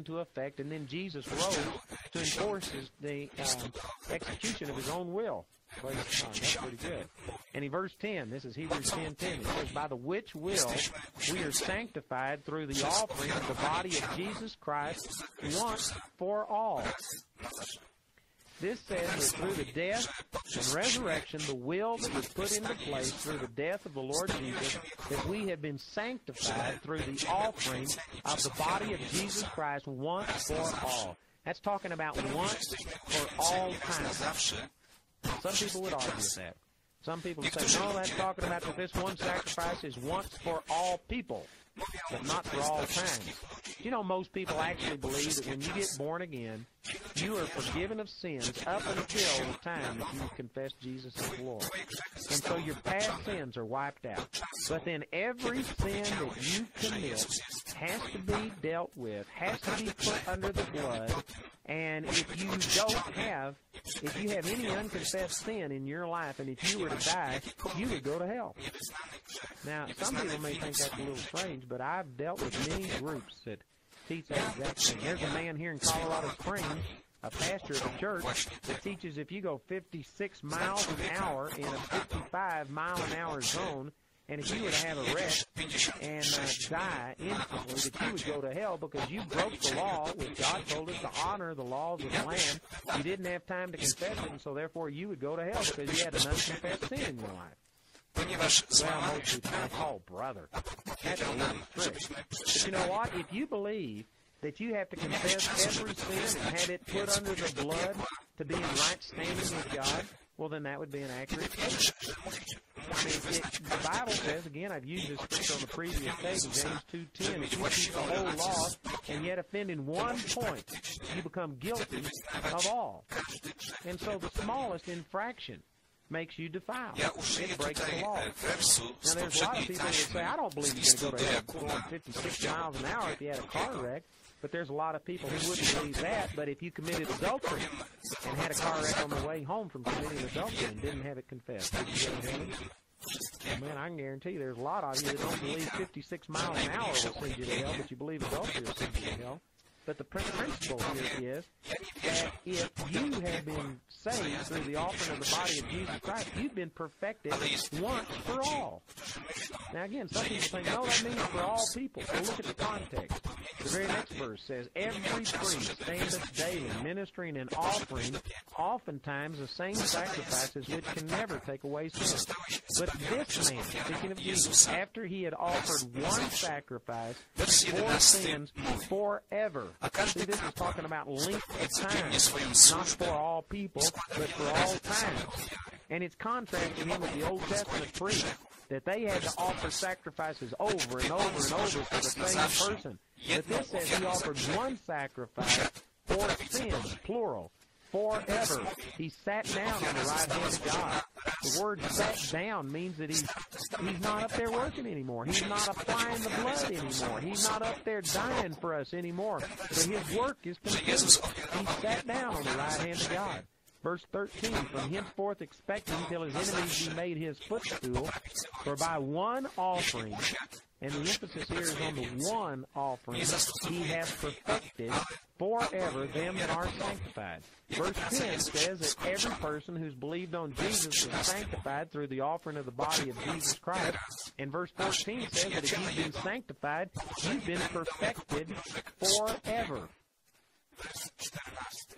into effect, and then Jesus rose to enforce his, the um, execution of his own will. Praise God, that's pretty good. And in verse 10, this is Hebrews 10, 10, it says, By the which will we are sanctified through the offering of the body of Jesus Christ once for all. This says that through the death and resurrection, the will that was put into place through the death of the Lord Jesus, that we have been sanctified through the offering of the body of Jesus Christ once for all. That's talking about once for all time. Some people would argue with that. Some people say, no, that's talking about that this one sacrifice is once for all people, but not for all time. You know, most people actually believe that when you get born again, you are forgiven of sins up until the time that you confess Jesus as Lord. And so your past sins are wiped out. But then every sin that you commit has to be dealt with, has to be put under the blood. And if you don't have, if you have any unconfessed sin in your life, and if you were to die, you would go to hell. Now, some people may think that's a little strange, but I've dealt with many groups that that exact. There's a man here in Colorado Springs, a pastor of a church, that teaches if you go 56 miles an hour in a 55 mile an hour zone, and if you were to have a wreck and uh, die instantly, that you would go to hell because you broke the law, which God told us to honor the laws of the land, you didn't have time to confess it, and so therefore you would go to hell because you had an unconfessed sin in your life. Ponieważ Well, złamałeś most people think, prawo, oh, brother, a Bóg powiedział nam, żebyśmy But you know what? If you believe that you have to confess every sin and have it put under the blood to be in right standing with God, well, then that would be an accurate statement. musisz, I mean, it, the Bible says, again, I've used this scripture on the previous page, James 2.10, if you keep the whole law and yet offend in one point, you become guilty of all. And so the smallest infraction makes you defiled. Ja użyję It breaks the tutaj law. wersu Now, z a lot of poprzedniej people that say, I taśmy don't believe z you're to go listu to do heaven going Jakuba. 56 miles an hour if you had a car wreck. But there's a lot of people who wouldn't believe that. But if you committed adultery and had a car wreck on the way home from committing adultery and didn't have it confessed, you go to heaven? Well, man, I can guarantee you there's a lot of you that don't believe 56 miles an hour will send you to hell, but you believe adultery will send you to hell. But the prin- principle here is that if you have been saved through the offering of the body of Jesus Christ, you've been perfected once for all. Now again, some people think, no, that means for all people. So look at the context. The very next verse says, Every priest standeth daily, ministering and offering, oftentimes the same sacrifices which can never take away sin. But this man, speaking of Jesus, after he had offered one sacrifice for 11 sins forever. A każdy See, this is talking about length of time, codziennie swoją not for all people, but for all time. And it's contrasting him with the Old Testament priest, that they had to offer sacrifices over and over and over for the same person. But this says he offered one sacrifice for sins, plural, forever. He sat down on the right hand of God. The word sat down means that he's he's not up there working anymore. He's not applying the blood anymore. He's not up there dying for us anymore. So his work is complete. He sat down on the right hand of God. Verse 13, from henceforth expecting till his enemies be made his footstool, for by one offering, and the emphasis here is on the one offering, he has perfected forever them that are sanctified. Verse 10 says that every person who's believed on Jesus is sanctified through the offering of the body of Jesus Christ. And verse 14 says that if you've been sanctified, you've been perfected forever. wers 14.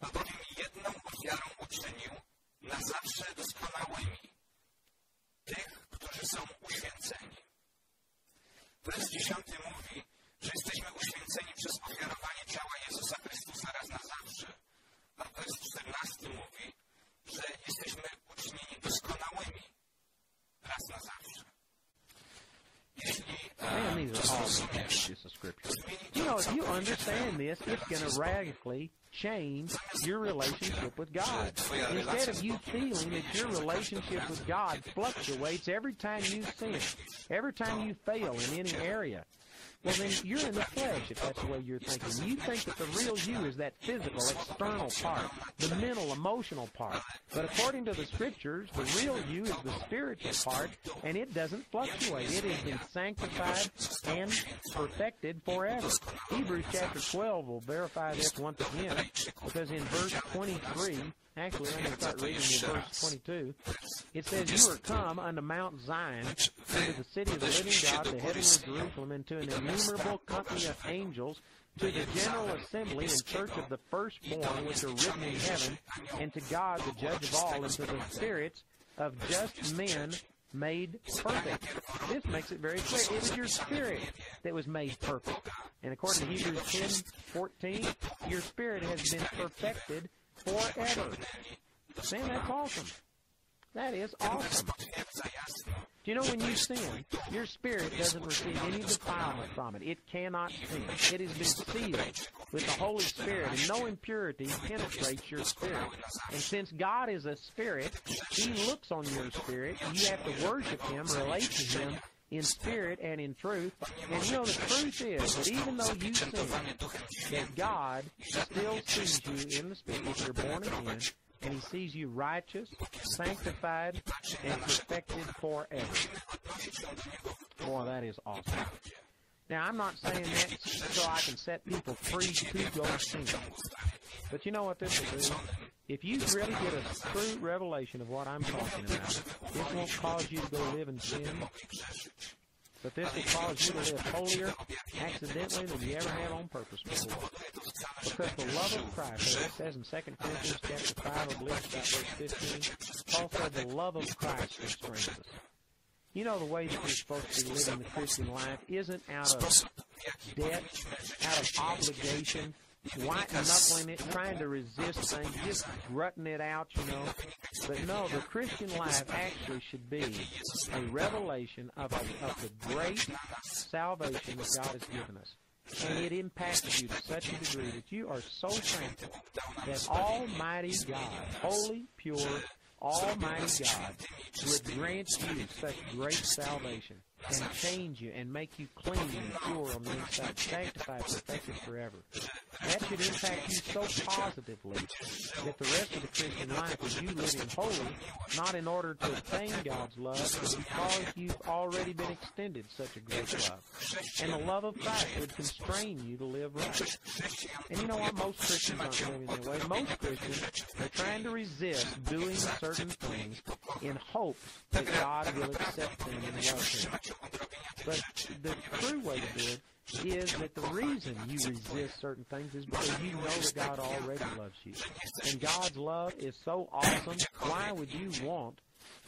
Albowiem jedną ofiarą uczynił na zawsze doskonałymi tych, którzy są uświęceni. Wers 10 mówi, że jesteśmy uświęceni przez ofiarowanie ciała Jezusa Chrystusa raz na zawsze. A wers 14 mówi, że jesteśmy uczynieni doskonałymi. Raz na zawsze. Jeśli Man, these are awesome passages of Scripture. You know, if you understand this, it's going to radically change your relationship with God. Instead of you feeling that your relationship with God fluctuates every time you sin, every time you fail in any area, well, then you're in the flesh if that's the way you're thinking. You think that the real you is that physical, external part, the mental, emotional part. But according to the scriptures, the real you is the spiritual part, and it doesn't fluctuate. It has been sanctified and perfected forever. Hebrews chapter 12 will verify this once again, because in verse 23, Actually, I'm going to start reading in verse 22. It says, You are come unto Mount Zion, unto the city of the living God, the heavenly Jerusalem, and to an innumerable company of angels, to the general assembly and church of the firstborn which are written in heaven, and to God, the judge of all, and to the spirits of just men made perfect. This makes it very clear. It was your spirit that was made perfect. And according to Hebrews 10 14, your spirit has been perfected forever. Man, that's awesome. That is awesome. Do you know when you sin, your spirit doesn't receive any defilement from it. It cannot sin. It has been sealed with the Holy Spirit, and no impurity penetrates your spirit. And since God is a spirit, He looks on your spirit. You have to worship Him, relate to Him in spirit and in truth. And you know the truth is that even though you sin, that God still sees you in the spirit if you're born again, and He sees you righteous, sanctified, and perfected forever. Boy, that is awesome. Now, I'm not saying that so I can set people free to go sin. But you know what this will do? If you really get a true revelation of what I'm talking about, this won't cause you to go live in sin, but this will cause you to live holier accidentally than you ever have on purpose before. because the love of Christ, as it says in 2 Corinthians chapter 5, I believe about verse 15, Paul said the love of Christ constrains us. You know, the way that you're supposed to be living the Christian life isn't out of debt, out of obligation, white knuckling it, trying to resist things, just grutting it out, you know. But no, the Christian life actually should be a revelation of, a, of the great salvation that God has given us. And it impacts you to such a degree that you are so thankful that Almighty God, holy, pure, Almighty God would grant you such great salvation and change you and make you clean and pure on the inside, sanctified, perfected forever. That should impact you so positively that the rest of the Christian life is you living holy, not in order to obtain God's love, but because you've already been extended such a great love. And the love of Christ would constrain you to live right. And you know what? Most Christians aren't living that way. Most Christians are trying to resist doing certain things in hopes that God will accept them and love them. But the true way to do it is that the reason you resist certain things is because you know that God already loves you. And God's love is so awesome, why would you want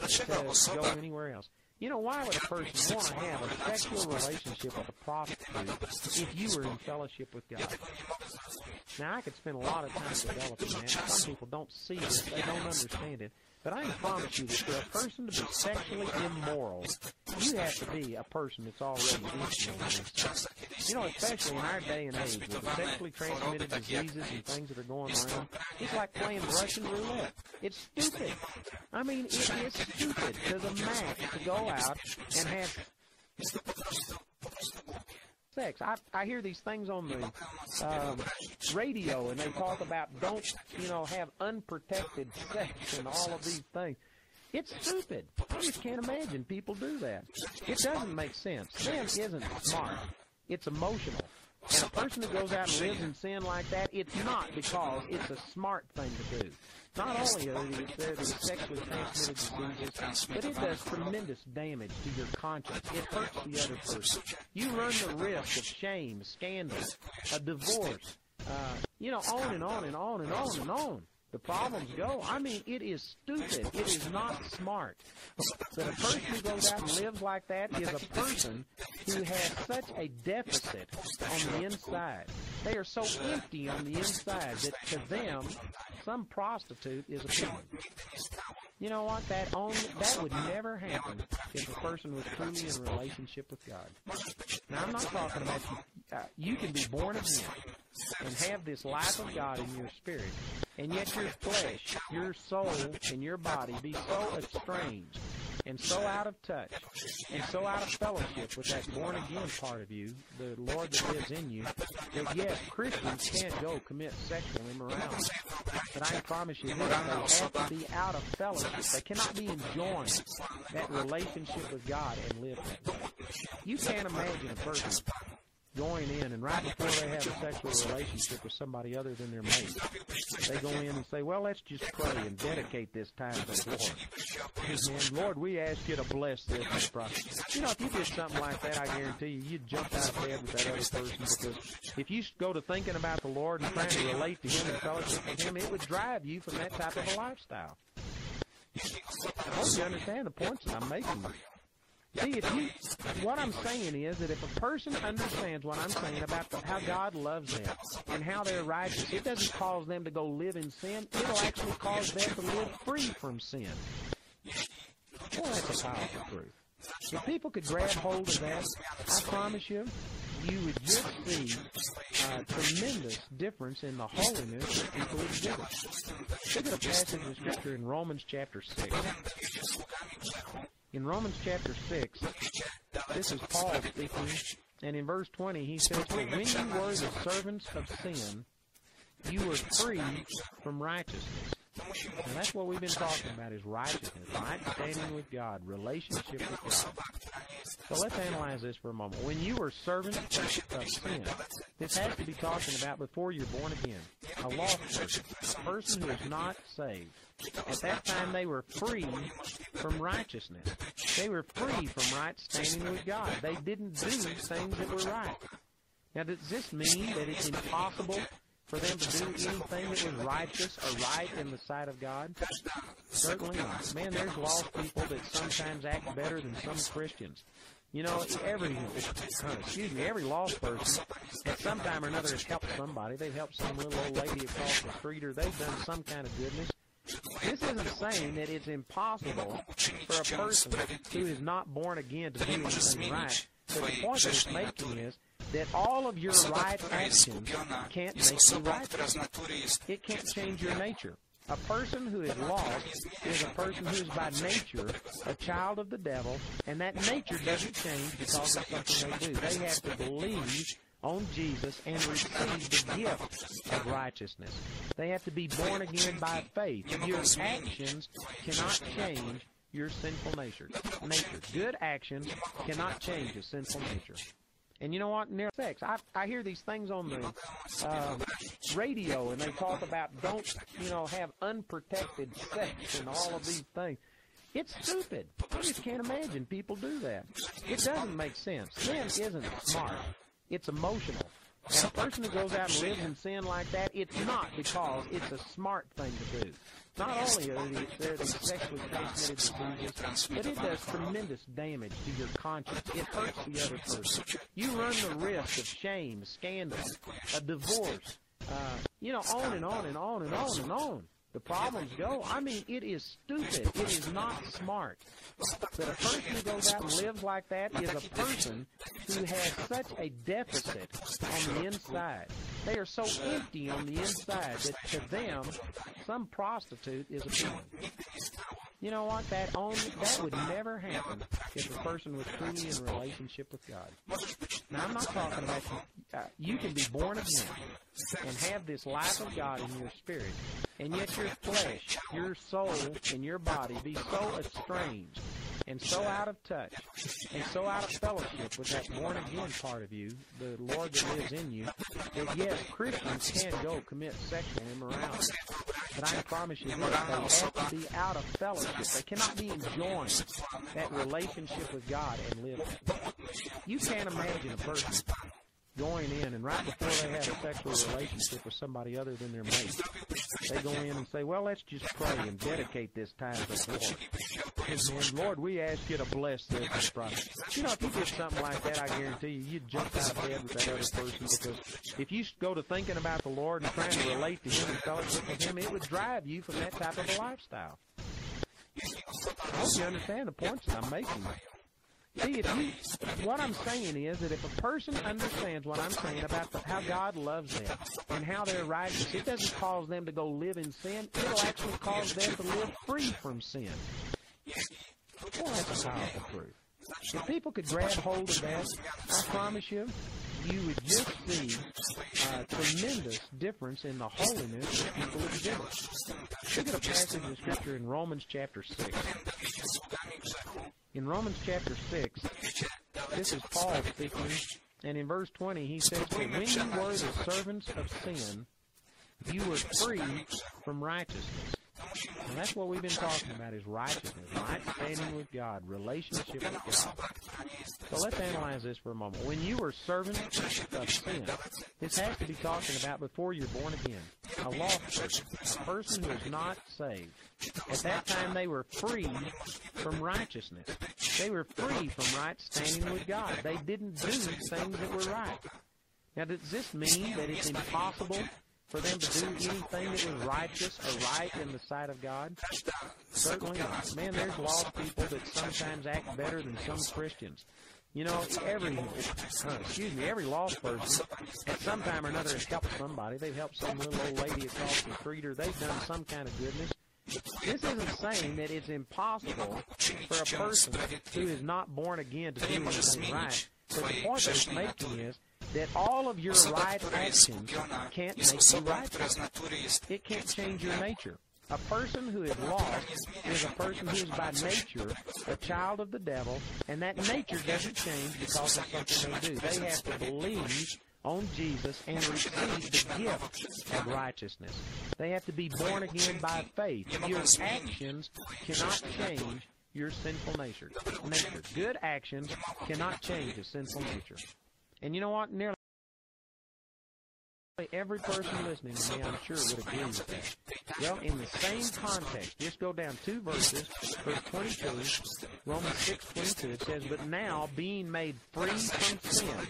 to go anywhere else? You know, why would a person want to have a sexual relationship with a prostitute if you were in fellowship with God? Now, I could spend a lot of time developing that. Some people don't see this, they don't understand it. But I can promise you that for a person to be sexually immoral, you have to be a person that's already insane. You know, especially in our day and age with the sexually transmitted diseases and things that are going around, it's like playing Russian roulette. It's stupid. I mean, it is stupid to the max to go out and have sex. I I hear these things on the um, radio, and they talk about don't you know have unprotected sex and all of these things. It's stupid. I just can't imagine people do that. It doesn't make sense. Sin isn't smart. It's emotional. And a person who goes out and lives in sin like that, it's not because it's a smart thing to do. Not only are there these sexually transmitted diseases, but it does tremendous damage to your conscience. It hurts the other person. You run the risk of shame, scandal, a divorce, uh, you know, on and on and on and on and on the problems go. I mean, it is stupid. It is not smart. That a person who goes out and lives like that is a person who has such a deficit on the inside. They are so empty on the inside that to them, some prostitute is a pimp. You know what? That only that would never happen if a person was truly in a relationship with God. Now, I'm not talking about you. Uh, you can be born again and have this life of God in your spirit, and yet your flesh, your soul, and your body be so estranged and so out of touch and so out of fellowship with that born again part of you, the Lord that lives in you, that yes, Christians can't go commit sexual immorality. But I promise you this, they have to be out of fellowship. They cannot be enjoying that relationship with God and live that way. You can't imagine a person going in and right before they have a sexual relationship with somebody other than their mate, they go in and say, well, let's just pray and dedicate this time to the Lord. And Lord, we ask you to bless this process. You know, if you did something like that, I guarantee you, you'd jump out of bed with that other person because if you go to thinking about the Lord and trying to relate to Him and fellowship with Him, it would drive you from that type of a lifestyle. I hope you understand the points I'm making. See, if you, what I'm saying is that if a person understands what I'm saying about the, how God loves them and how they're righteous, it doesn't cause them to go live in sin. It'll actually cause them to live free from sin. Well, that's a powerful truth. If people could grab hold of that, I promise you, you would just see a tremendous difference in the holiness that people exhibit. Look at a passage of Scripture in Romans chapter 6. In Romans chapter 6, this is Paul speaking, and in verse 20 he says, For when you were the servants of sin, you were free from righteousness. And that's what we've been talking about is righteousness, right standing with God, relationship with God. So let's analyze this for a moment. When you were servants of sin, this has to be talking about before you're born again. A lost person, a person who is not saved. At that time, they were free from righteousness. They were free from right standing with God. They didn't do things that were right. Now, does this mean that it's impossible for them to do anything that was righteous or right in the sight of God? Certainly not. Man, there's lost people that sometimes act better than some Christians. You know, it's every excuse me, every lost person at some time or another has helped somebody. They've helped some little old lady across the street, or they've done some kind of goodness. This isn't saying that it's impossible for a person who is not born again to do anything right. But the point that it's making is that all of your right actions can't make you righteous. It can't change your nature. A person who is lost is a person who is by nature a child of the devil, and that nature doesn't change because of something they do. They have to believe on Jesus and receive the gift of righteousness. They have to be born again by faith. Your actions cannot change your sinful nature. Nature. Good actions cannot change a sinful nature. And you know what? Near sex, I I hear these things on the uh, radio, and they talk about don't you know have unprotected sex and all of these things. It's stupid. I just can't imagine people do that. It doesn't make sense. Sin isn't smart. It's emotional. And a person who goes out and lives in sin like that, it's not because it's a smart thing to do. Not only are there these sexually transmitted diseases, but it does tremendous damage to your conscience. It hurts the other person. You run the risk of shame, scandal, a divorce, uh, you know, on and on and on and on and on. The problems go. I mean, it is stupid. It is not smart. But a person who goes out and lives like that is a person who has such a deficit on the inside. They are so empty on the inside that to them, some prostitute is a demon. You know what? That only that would never happen if a person was truly in relationship with God. Now, I'm not talking about you. Uh, you can be born again and have this life of God in your spirit, and yet your flesh, your soul, and your body be so estranged and so out of touch and so out of fellowship with that born again part of you, the Lord that lives in you, that yes, Christians can go commit sexual immorality. But I promise you this, they have to be out of fellowship. They cannot be enjoying that relationship with God and live. You can't imagine a person going in and right before they have a sexual relationship with somebody other than their mate, they go in and say, well, let's just pray and dedicate this time to the Lord. And then, Lord, we ask you to bless this Friday. You know, if you did something like that, I guarantee you, you'd jump out of bed with that other person because if you go to thinking about the Lord and trying to relate to Him and fellowship with Him, it would drive you from that type of a lifestyle. I hope you understand the points that I'm making. See, if you, what I'm saying is that if a person understands what I'm saying about the, how God loves them and how they're righteous, it doesn't cause them to go live in sin. It'll actually cause them to live free from sin. Boy, that's a powerful truth. If people could grab hold of that, I promise you, you would just see a tremendous difference in the holiness that people exhibit. Look at a passage of Scripture in Romans chapter 6. In Romans chapter 6, this is Paul speaking, and in verse 20 he says, But when you were the servants of sin, you were free from righteousness. And that's what we've been talking about is righteousness, right standing with God, relationship with God. So let's analyze this for a moment. When you were servants of sin, this has to be talking about before you're born again. A lost person, a person who is not saved. At that time they were free from righteousness. They were free from right standing with God. They didn't do things that were right. Now, does this mean that it's impossible for them to do anything that was righteous or right in the sight of God? Certainly not. Man, there's lost people that sometimes act better than some Christians. You know, every, uh, excuse me, every lost person at some time or another has helped somebody. They've helped some little old lady across the street or they've done some kind of goodness. This isn't saying that it's impossible for a person who is not born again to do anything right. But the point that making is that all of your right actions can't make you righteous. It can't change your nature. A person who is lost is a person who is by nature a child of the devil, and that nature doesn't change because of something they do. They have to believe on Jesus and receive the gift of righteousness. They have to be born again by faith. Your actions cannot change your sinful nature. Nature. Good actions cannot change a sinful nature. And you know what? Nearly Every person listening to me, I'm sure, would agree with that. Well, in the same context, just go down two verses, verse 22, Romans 6:22. It says, "But now, being made free from sin,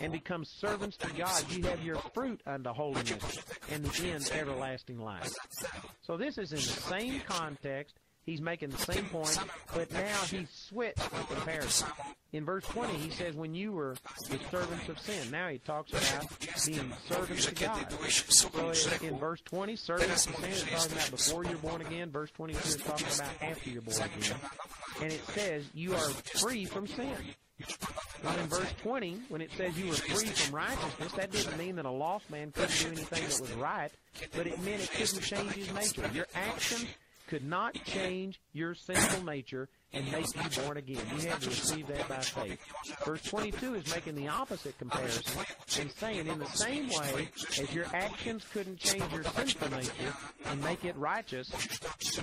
and become servants to God, you have your fruit unto holiness, and the end everlasting life." So this is in the same context. He's making the same point, but now he's switched the comparison. In verse 20, he says, when you were the servants of sin. Now he talks about being servants to God. So in verse 20, servants of sin is talking about before you're born again. Verse 22 is talking about after you're born again. And it says, you are free from sin. Well, in verse 20, when it says you were free from righteousness, that didn't mean that a lost man couldn't do anything that was right, but it meant it couldn't change his nature. Your actions could not change your sinful nature and make you born again. You had to receive that by faith. Verse 22 is making the opposite comparison and saying in the same way as your actions couldn't change your sinful nature and make it righteous,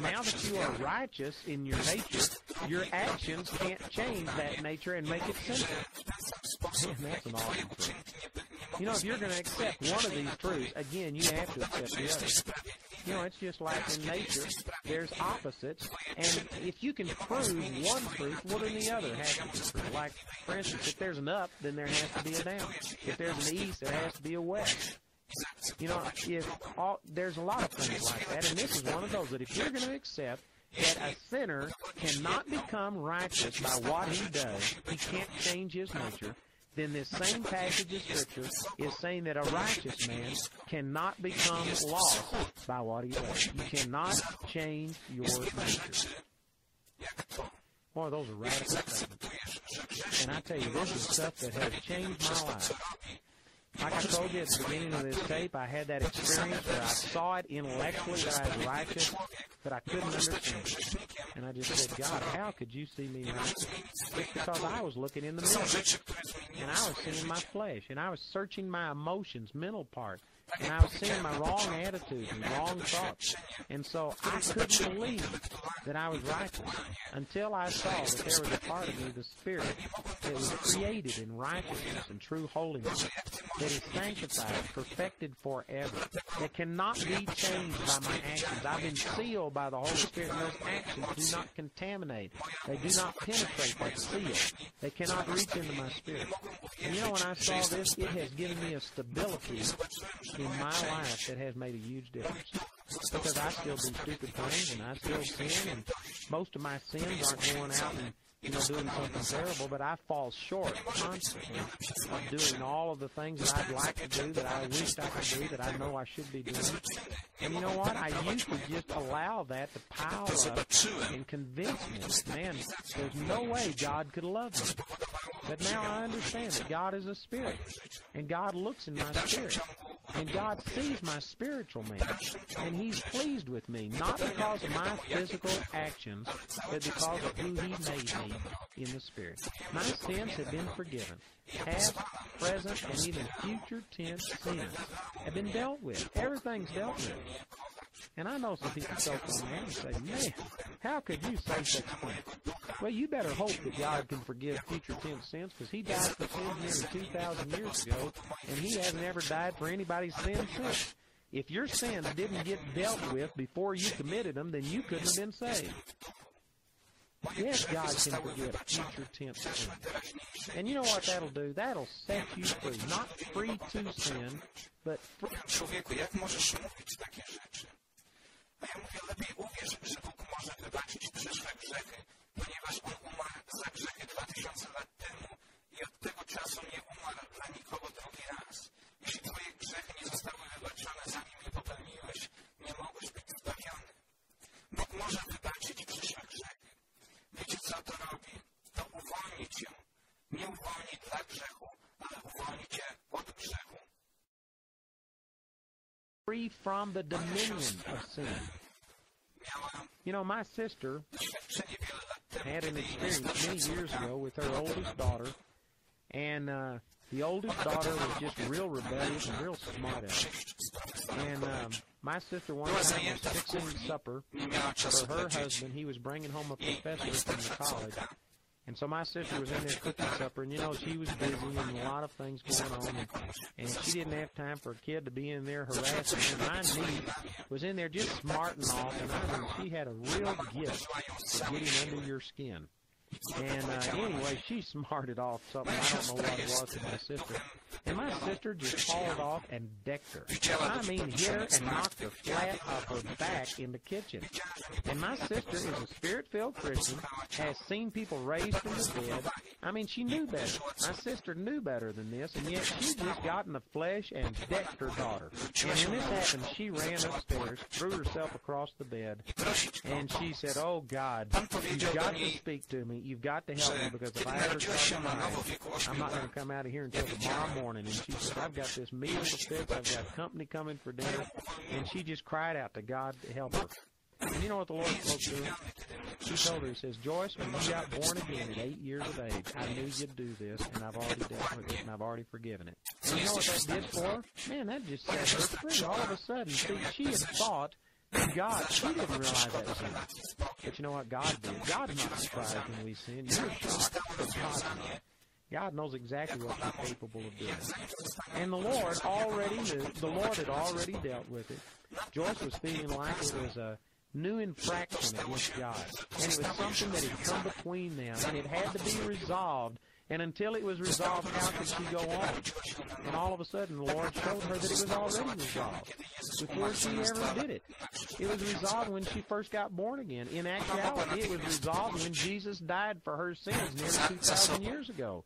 now that you are righteous in your nature, your actions can't change that nature and make it sinful. Man, that's an awesome truth. You know, if you're going to accept one of these truths, again, you have to accept the other. You know, it's just like in nature, there's opposites, and if you can prove one truth, what in the other has to be true. Like, for instance, if there's an up, then there has to be a down. If there's an east, there has to be a west. You know, if all, there's a lot of things like that, and this is one of those that if you're going to accept that a sinner cannot become righteous by what he does, he can't change his nature, then this same passage of Scripture is saying that a righteous man cannot become lost by what he does. You cannot change your nature. Boy, those are radical statements. And I tell you, this is stuff that has changed my life. Like I told you at the beginning of this tape, I had that experience where I saw it intellectually that I was righteous, but I couldn't understand it. And I just said, God, how could you see me righteous? It's because I was looking in the mirror. And I was seeing my flesh. And I was searching my emotions, mental part. And I was seeing my wrong attitudes and wrong thoughts. And so I couldn't believe that I was righteous until I saw that there was a part of me, the Spirit, that was created in righteousness and true holiness, that is sanctified, perfected forever, that cannot be changed by my actions. I've been sealed by the Holy Spirit, and those actions do not contaminate. They do not penetrate that seal. They cannot reach into my spirit. And you know, when I saw this, it has given me a stability in my life that has made a huge difference. Because I still do stupid things and I still sin and most of my sins aren't going out and you know, doing something terrible, but I fall short constantly of doing all of the things that I'd like to do, that I wish I could do, that I know I should be doing. And you know what? I used to just allow that to pile up and convince me, man, there's no way God could love me. But now I understand that God is a spirit, and God looks in my spirit. And God sees my spiritual man, and He's pleased with me, not because of my physical actions, but because of who He made me in the Spirit. My sins have been forgiven. Past, present, and even future tense sins have been dealt with. Everything's dealt with. And I know some people choke on that and say, man, how could you say such a thing? Well, you better hope that God can forgive future tense sins because He died for sins nearly 2,000 years ago, and He hasn't ever died for anybody's sins since. If your sins didn't get dealt with before you committed them, then you couldn't have been saved. Yes, God can forgive future sins. And you know what that'll do? That'll set you free. Not free to sin, but free. A ja mówię, lepiej uwierz, że Bóg może wybaczyć przyszłe grzechy, ponieważ On umarł za grzechy 2000 lat temu i od tego czasu nie umarł dla nikogo drugi raz. Jeśli Twoje grzechy nie zostały wybaczone, zanim je popełniłeś, nie mogłeś być zbawiony. Bóg może wybaczyć przyszłe grzechy. Wiecie, co to robi? To uwolni Cię. Nie uwolni dla grzechu, ale uwolni Cię od grzechu. Free from the dominion of sin. You know, my sister had an experience many years ago with her oldest daughter, and uh, the oldest daughter was just real rebellious and real smart aleck. And um, my sister one time was fixing supper for her husband. He was bringing home a professor from the college, And so my sister was in there cooking supper, and you know she was busy and a lot of things going on, and, and she didn't have time for a kid to be in there harassing her. My niece was in there just smarting off, and I mean she had a real gift for getting under your skin. And uh, anyway, she <laughs> smarted off something. I don't know what it was to my sister. And my sister just hauled off and decked her. I mean, hit her and knocked her flat off her back in the kitchen. And my sister is a spirit-filled Christian, has seen people raised from the dead. I mean, she knew better. My sister knew better than this, and yet she just got in the flesh and decked her daughter. And when this happened, she ran upstairs, threw herself across the bed, and she said, "Oh God, you've got to speak to me. You've got to help me because if I ever crying, I'm not going to come out of here until tomorrow morning." And she said, "I've got this meal to fix. I've got company coming for dinner," and she just cried out to God to help her. And you know what the Lord spoke to her? He told her, He says, Joyce, when you got born again at eight years of age, I knew you'd do this, and I've already dealt with it, and I've already forgiven it. And you know what that did for her? Man, that just set her free. All of a sudden, see, she had thought God, she didn't realize that sin. But you know what God did? God's not surprised when we sin. You're shocked, but God's not. God knows exactly what you're capable of doing. And the Lord already knew, the Lord had already dealt with it. Joyce was feeling like it was a new infraction against God. And it was something that had come between them, and it had to be resolved. And until it was resolved, how could she go on? And all of a sudden, the Lord showed her that it was already resolved before she ever did it. It was resolved when she first got born again. In actuality, it was resolved when Jesus died for her sins nearly 2,000 years ago.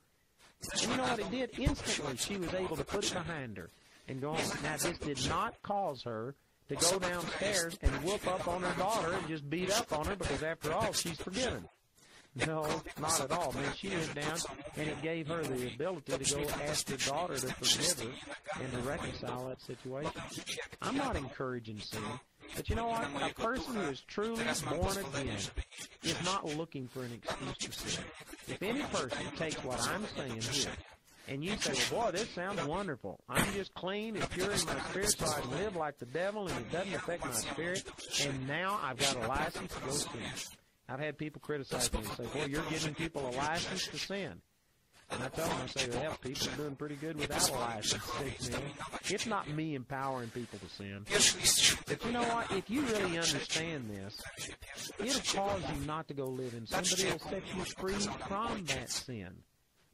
You know what it did? Instantly, she was able to put it behind her and go on. Now, this did not cause her to go downstairs and whoop up on her daughter and just beat up on her because, after all, she's forgiven. No, not at all. Man, she went down, and it gave her the ability to go ask her daughter to forgive her and to reconcile that situation. I'm not encouraging sin, but you know what? A person who is truly born again is not looking for an excuse to sin. If any person takes what I'm saying here and you say, well, boy, this sounds wonderful. I'm just clean and pure in my spirit, so I live like the devil, and it doesn't affect my spirit. And now I've got a license to go sin. I've had people criticize me and say, well, you're giving people a license to sin. And I tell them, I say, well, people are doing pretty good without a. It's not me empowering people to sin. But you know what? If you really understand this, it'll cause you not to go live in sin, but it'll set you free from that sin.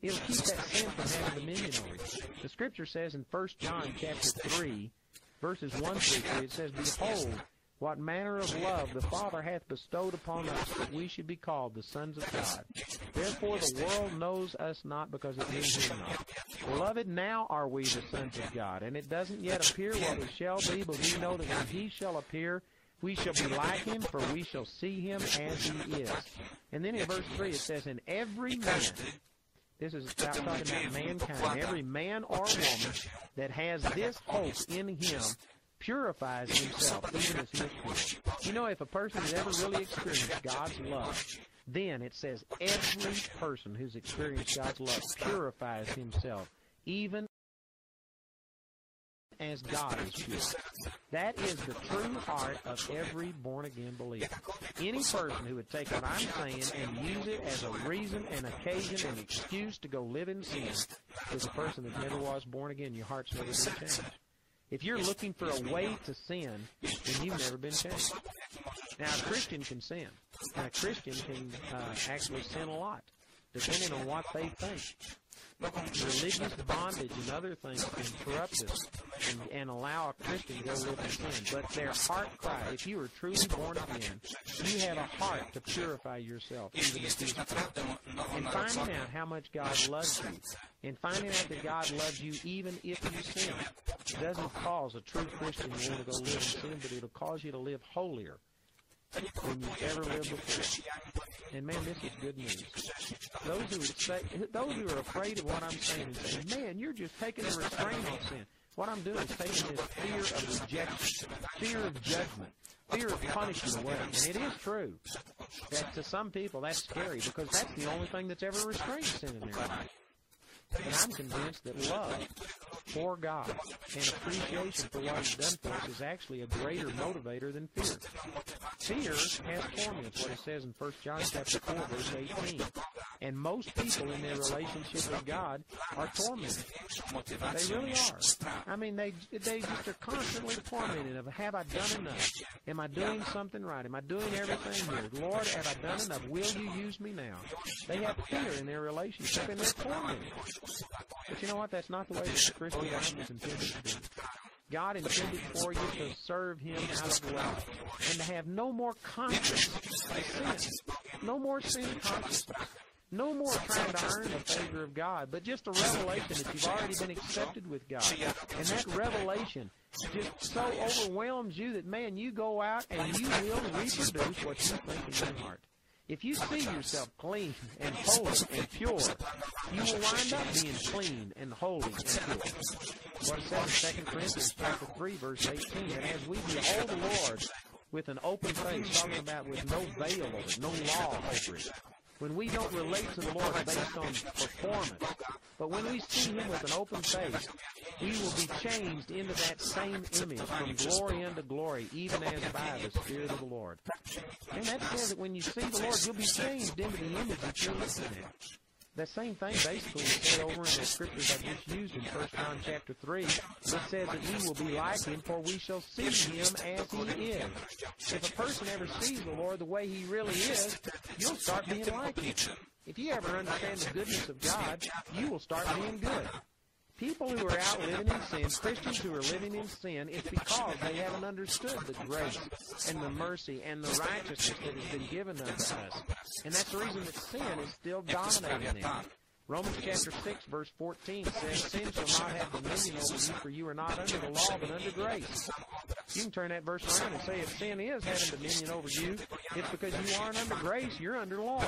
It'll keep that sin from having dominion over you. The scripture says in 1 John chapter 3, verses 1 through 3, it says, Behold, what manner of love the Father hath bestowed upon us that we should be called the sons of God. Therefore the world knows us not because it knew him not. Beloved, now are we the sons of God, and it doesn't yet appear what we shall be, but we know that when he shall appear, we shall be like him, for we shall see him as he is. And then in verse 3 it says, And every man, this is about talking about mankind, every man or woman that has this hope in him purifies himself, even as he is pure. You know, if a person has ever really experienced God's love, then it says every person who's experienced God's love purifies himself, even as God is pure. That is the true heart of every born again believer. Any person who would take what I'm saying and use it as a reason, an occasion, an excuse to go live in sin is a person that never was born again. Your heart's never been changed. If you're looking for a way to sin, then you've never been changed. Now, a Christian can sin. Now, a Christian can uh, actually sin a lot, depending on what they think. Religious bondage and other things can corrupt us and, and allow a Christian to go live in sin. But their heart cry, if you are truly born again, you have a heart to purify yourself, even if you And finding out how much God loves you, and finding out that God loves you even if you sin, doesn't cause a true Christian to to go live in sin, but it'll cause you to live holier than you've ever lived before. And man, this is good news. Those who say, those who are afraid of what I'm saying and saying, man, you're just taking a restraint on sin. What I'm doing is taking this fear of rejection, fear of judgment, fear of punishment away. And it is true that to some people that's scary because that's the only thing that's ever restrained sin in their life. And I'm convinced that love for God and appreciation for what He's done for us is actually a greater motivator than fear. Fear has torment, what it says in 1 John chapter 4, verse 18. And most people in their relationship with God are tormented. They really are. I mean, they they just are constantly tormented of have I done enough? Am I doing something right? Am I doing everything here? Lord, have I done enough? Will you use me now? They have fear in their relationship and they're tormented. But you know what? That's not the way the Christian life is intended to be. God intended for you to serve Him out of love and to have no more conscience of sin, no more sin consciousness. No more trying to earn the favor of God, but just a revelation that you've already been accepted with God. And that revelation just so overwhelms you that, man, you go out and you will reproduce what you think in your heart. If you see yourself clean and holy and pure, you will wind up being clean and holy and pure. What it says in 2 Corinthians chapter 3, verse 18, that as we behold the Lord with an open face, talking about with no veil over it, no law over it, when we don't relate to the Lord based on performance, but when we see Him with an open face, we will be changed into that same image from glory unto glory, even as by the Spirit of the Lord. And that says that when you see the Lord, you'll be changed into the image that you're looking at. That same thing basically is said over in the scriptures I just used in 1 John chapter 3. It says that we will be like him, for we shall see him as he is. If a person ever sees the Lord the way he really is, you'll start being like him. If you ever understand the goodness of God, you will start being good. People who are out living in sin, Christians who are living in sin, it's because they haven't understood the grace and the mercy and the righteousness that has been given unto us. And that's the reason that sin is still dominating them. Romans chapter 6 verse 14 says, Sin shall not have dominion over you, for you are not under the law, but under grace. You can turn that verse around and say, if sin is having dominion over you, it's because you aren't under grace, you're under law.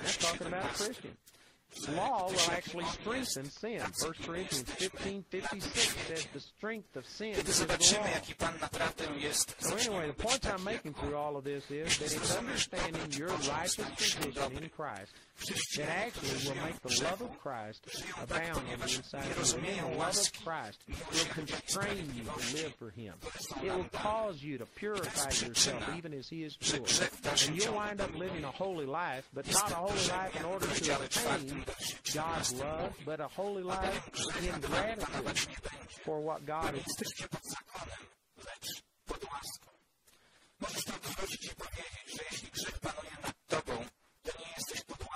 That's talking about a Christian law will actually strengthen sin. 1 Corinthians 15, 56 says the strength of sin is the law. So anyway, the point I'm making through all of this is that it's understanding your righteous position in Christ that actually will make the love of Christ abound on the inside of you. And the love of Christ will constrain you to live for Him. It will cause you to purify yourself even as He is pure. And you'll wind up living a holy life, but not a holy life in order to obtain God's love, but a holy life in gratitude for what God has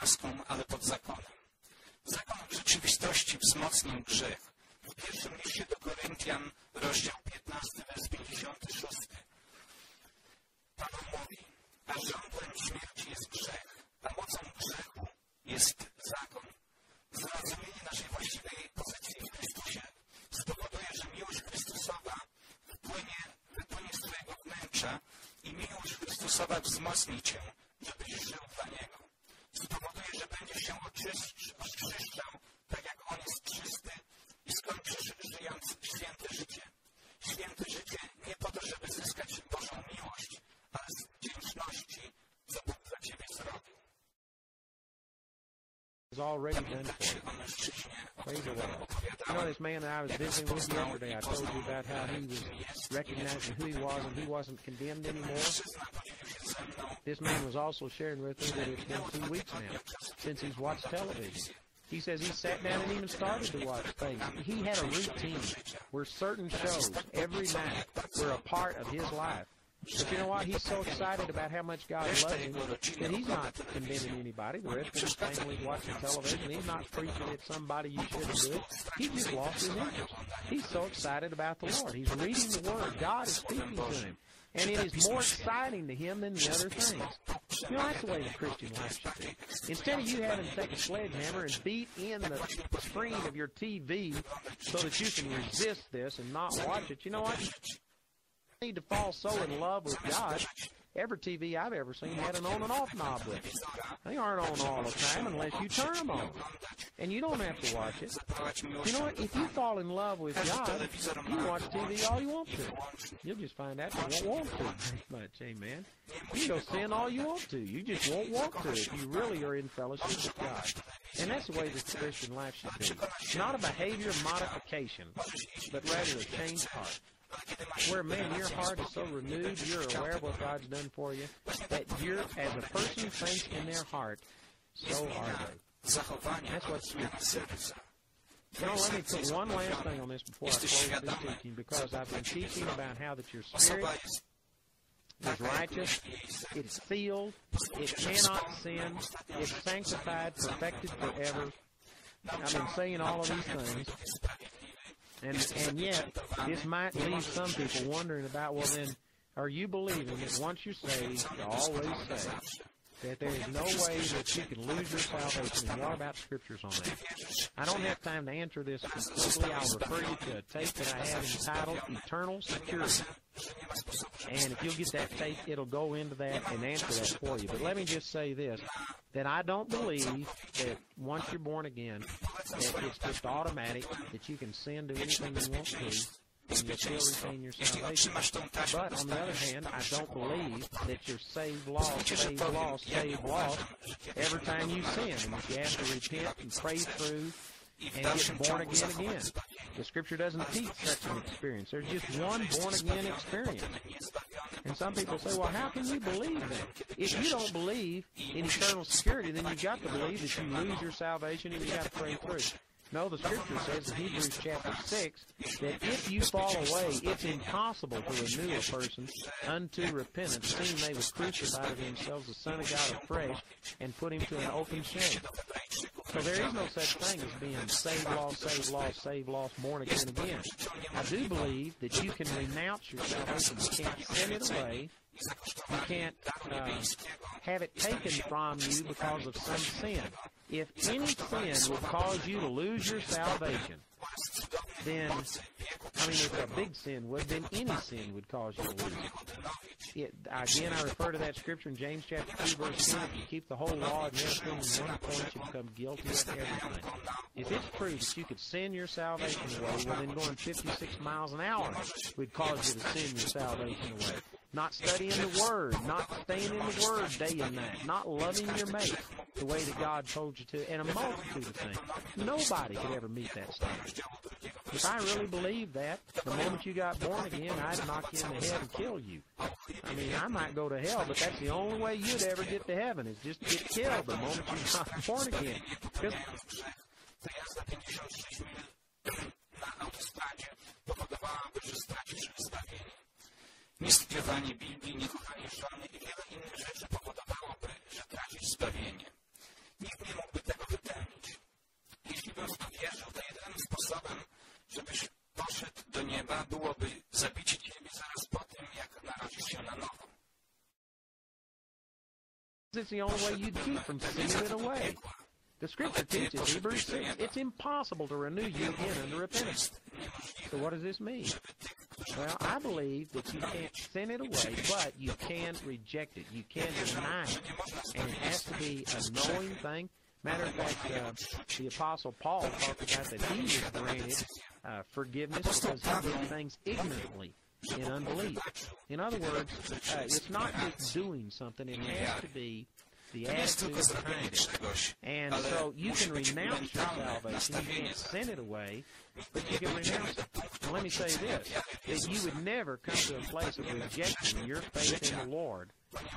łaską, ale pod zakonem. Zakon w rzeczywistości wzmocnił grzech. W pierwszym liście do Koryntian, rozdział 15, wers 56. Paweł mówi, a źródłem śmierci jest grzech, a mocą grzechu jest zakon. Zrozumienie naszej właściwej pozycji w Chrystusie spowoduje, że miłość Chrystusowa wpłynie, wypłynie z Twojego wnętrza i miłość Chrystusowa wzmocni Cię, żebyś żył dla Niego. Spowoduje, że będziesz się oczyszczał, tak jak On jest czysty i skończysz żyjąc święte życie. Święte życie nie po to, żeby zyskać Bożą miłość, ale z wdzięczności, is already done for. Praise the Lord. You know this man that I was visiting with yesterday, I told you about how he was recognizing who he was and he wasn't condemned anymore. This man was also sharing with me that it's been two weeks now since he's watched television. He says he sat down and even started to watch things. He had a routine where certain shows every night were a part of his life. But you know what? He's so excited about how much God loves him that he's not condemning anybody. The rest of his family watching television. He's not preaching at somebody you shouldn't do it. He just lost his interest. He's so excited about the Lord. He's reading the Word. God is speaking to him. And it is more exciting to him than the other things. You know, that's the way the Christian life should be. Instead of you having to take a sledgehammer and beat in the screen of your TV so that you can resist this and not watch it, you know what? Need to fall so in love with God. Every TV I've ever seen had an on and off knob with it. They aren't on all the time unless you turn them on. And you don't have to watch it. You know what? If you fall in love with God, you watch TV all you want to. You'll just find out you won't want to very much, amen. You can go sin all you want to. You just won't want to if you really are in fellowship with God. And that's the way the Christian life should be. Not a behavior modification, but rather a changed heart. Where, man, your heart is so renewed, you're aware of what God's done for you, that you're, as a person thinks in their heart, so are they. That's what zmiana serca. You know, let me put one last thing on this before I close this teaching, because I've been teaching about how that your spirit is righteous, it's sealed, it cannot sin, it's sanctified, perfected forever. I've been saying all of these things. And, and yet, this might leave some people wondering about, well then, are you believing that once you're saved, you're always saved? That there is no way that you can lose your salvation, and what about scriptures on that? I don't have time to answer this completely. I'll refer you to a tape that I have entitled Eternal Security. And if you'll get that tape, it'll go into that and answer that for you. But let me just say this, that I don't believe that once you're born again, that it's just automatic, that you can sin, do anything you want to, and you'll still retain your salvation. Otrzymasz tą taśmę But on the other hand, I don't believe that you're saved, lost, saved, lost, saved, lost every time you sin. And you have to repent and pray through i w and dalszym get born again again. The scripture doesn't teach such an experience. There's just one born again experience. And some people say, well, how can you believe that? If you don't believe in eternal security, then you've got to believe that you lose your salvation and you've got to pray through. No, the scripture says in Hebrews chapter 6 that if you fall away, it's impossible to renew a person unto repentance, seeing they would crucify to themselves the Son of God afresh and put him to an open shame. So there is no such thing as being saved, lost, saved, lost, saved, lost, born again, again. I do believe that you can renounce your salvation. You can't send it away. You can't uh, have it taken from you because of some sin. If any sin would cause you to lose your salvation, then, I mean, if a big sin would, then any sin would cause you to lose it. it. Again, I refer to that scripture in James chapter 2, verse 10. If you keep the whole law and never sin in one point, you become guilty of everything. If it's true that you could sin your salvation away, well, then going 56 miles an hour would cause you to sin your salvation away. Not studying the Word, not staying in the Word day and night, not loving your mate the way that God told you to, and a multitude of things. Nobody could ever meet that standard. If I really believed that, the moment you got born again, I'd knock you in the head and kill you. I mean, I might go to hell, but that's the only way you'd ever get to heaven is just get killed the moment you got <laughs> born again. 'Cause ta jazda 56 mil na autostradzie powodowałaby, że stracisz zbawienie. Niestudiowanie Biblii, żony i wiele innych rzeczy powodowałoby, że tracisz zbawienie. Nikt nie mógłby tego wypełnić. Jeśli bym w to wierzył, to jedynym sposobem, żebyś poszedł do nieba, byłoby zabicie ciebie zaraz po tym, jak narodzisz się na nowo. it's the only way you'd keep from sinning it away. The scripture teaches, Hebrews 6, it's impossible to renew you again unto repentance. So what does this mean? Well, I believe that you can't sin it away, but you can reject it. You can deny it. And it has to be a knowing thing. Matter of fact, uh, the Apostle Paul talked about that he was granted uh, forgiveness because he did things ignorantly in unbelief. In other words, uh, it's not just doing something, it has to be the To nie jest tylko attitude behind it. And so you can renounce your salvation. You can't send it away, but you can renounce it. And let me say this, that you would never come to a place of rejecting your faith in the Lord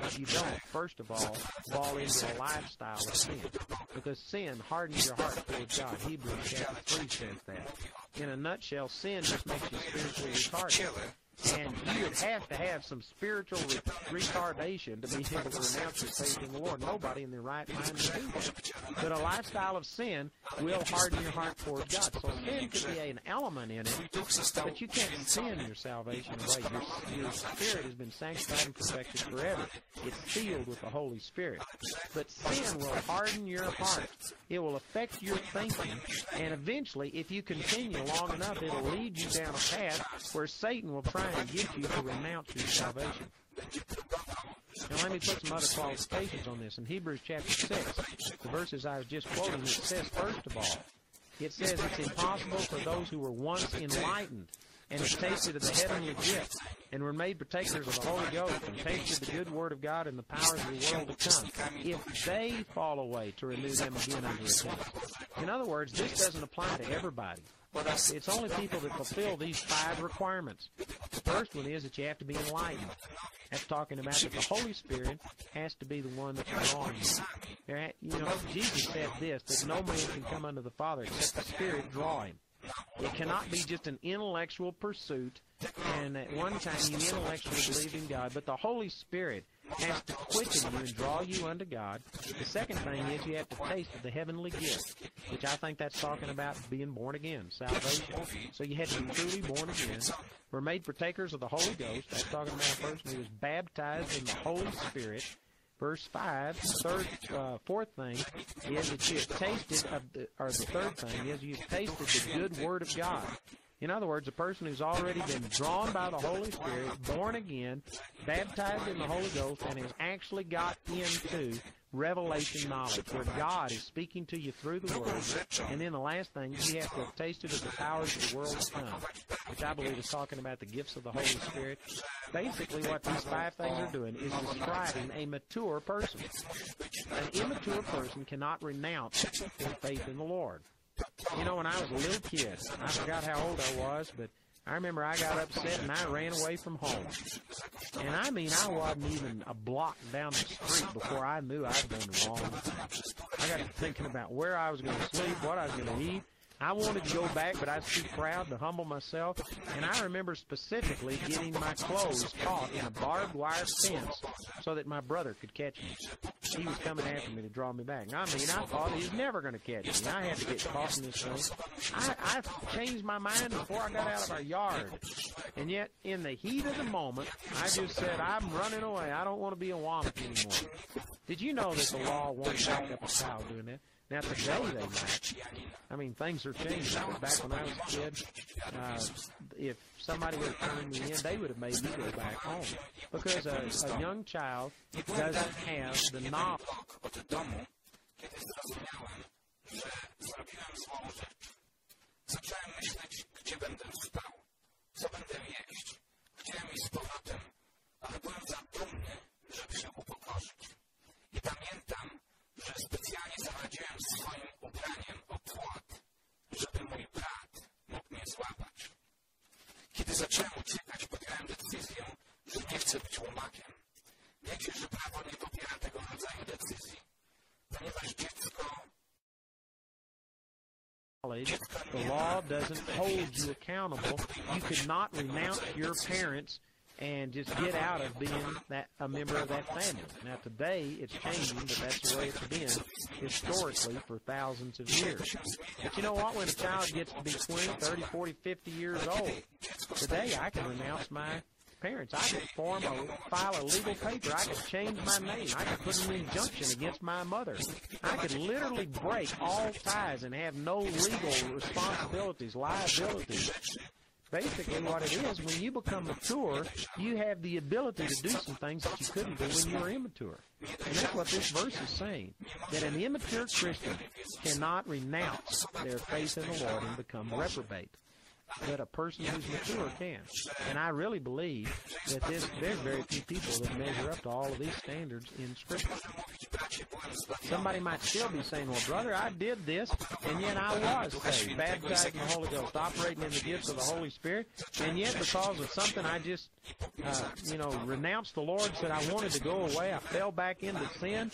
if you don't, first of all, fall into a lifestyle of sin. Because sin hardens your heart towards God. Hebrews chapter 3 says that. In a nutshell, sin just makes you spiritually retarded. And you would have to have some spiritual re- retardation to be able to renounce your faith in the Lord. Nobody in their right mind would do that. But a lifestyle of sin will harden your heart toward God. So sin could be an element in it, but you can't sin your salvation away. Your, your spirit has been sanctified and perfected forever. It's sealed with the Holy Spirit. But sin will harden your heart. It will affect your thinking, and eventually, if you continue long enough, it'll lead you down a path where Satan will try and get you to renounce your salvation. Now let me put some other qualifications on this. In Hebrews chapter 6, the verses I was just quoting, it says, first of all, It says it's impossible for those who were once enlightened and have tasted of the heavenly gift and were made partakers of the Holy Ghost and tasted the good word of God and the powers of the world to come, if they fall away to renew them again a test. In other words, this doesn't apply to everybody. It's only people that fulfill these five requirements. The first one is that you have to be enlightened. That's talking about that the Holy Spirit has to be the one that's drawing you. You know, Jesus said this, that no man can come unto the Father except the Spirit draw him. It cannot be just an intellectual pursuit, and at one time you intellectually believe in God, but the Holy Spirit has to quicken you and draw you unto God. The second thing is you have to taste of the heavenly gift, which I think that's talking about being born again, salvation. So you had to be truly born again. We're made partakers of the Holy Ghost. That's talking about a person was baptized in the Holy Spirit. Verse 5, third, uh, fourth thing is that you have tasted of the, or the third thing is you've tasted the good word of God. In other words, a person who's already been drawn by the Holy Spirit, born again, baptized in the Holy Ghost, and has actually got into revelation knowledge, where God is speaking to you through the Word. And then the last thing, you have to have tasted of the powers of the world to come, which I believe is talking about the gifts of the Holy Spirit. Basically, what these five things are doing is describing a mature person. An immature person cannot renounce their faith in the Lord. You know, when I was a little kid, I forgot how old I was, but I remember I got upset and I ran away from home. And I mean, I wasn't even a block down the street before I knew I'd done wrong. I got to thinking about where I was going to sleep, what I was going to eat, I wanted to go back, but I was too proud to humble myself. And I remember specifically getting my clothes caught in a barbed wire fence so that my brother could catch me. He was coming after me to draw me back. I mean, I thought he was never going to catch me. I had to get caught in this thing. I, I changed my mind before I got out of our yard. And yet, in the heat of the moment, I just said, I'm running away. I don't want to be a Wommack anymore. Did you know that the law won't back up a child doing that? Now today they might. I mean, things are changing. Back when I was a kid, uh, if somebody had turned me in, they would have made me go back home because a, a young child doesn't have the knowledge. Zacząłem myśleć, gdzie będę spał, co będę jeść. Chciałem iść z powrotem, ale byłem za dumny, żeby się upokorzyć. I pamiętam, że specjalnie zawadziłem swoim ubraniem o płot, żeby mój brat mógł mnie złapać. Kiedy zacząłem uciekać, podjąłem decyzję, że nie chcę być łomakiem. Wiecie, że prawo nie popiera tego rodzaju decyzji, ponieważ dziecko The law doesn't hold you accountable. You cannot not renounce your parents and just get out of being that a member of that family. Now today it's changing, but that's the way it's been historically for thousands of years. But you know what? When a child gets to be 20, 30, 40, 50 years old, today I can renounce my parents. I could form a file a legal paper. I could change my name. I could put an injunction against my mother. I could literally break all ties and have no legal responsibilities, liabilities basically what it is when you become mature you have the ability to do some things that you couldn't do when you were immature. And that's what this verse is saying that an immature christian cannot renounce their faith in the lord and become reprobate that a person who's mature can. And I really believe that this, there's very few people that measure up to all of these standards in Scripture. Somebody might still be saying, well, brother, I did this, and yet I was saved, baptized in the Holy Ghost, operating in the gifts of the Holy Spirit, and yet because of something I just, uh, you know, renounced the Lord, said I wanted to go away, I fell back into sin,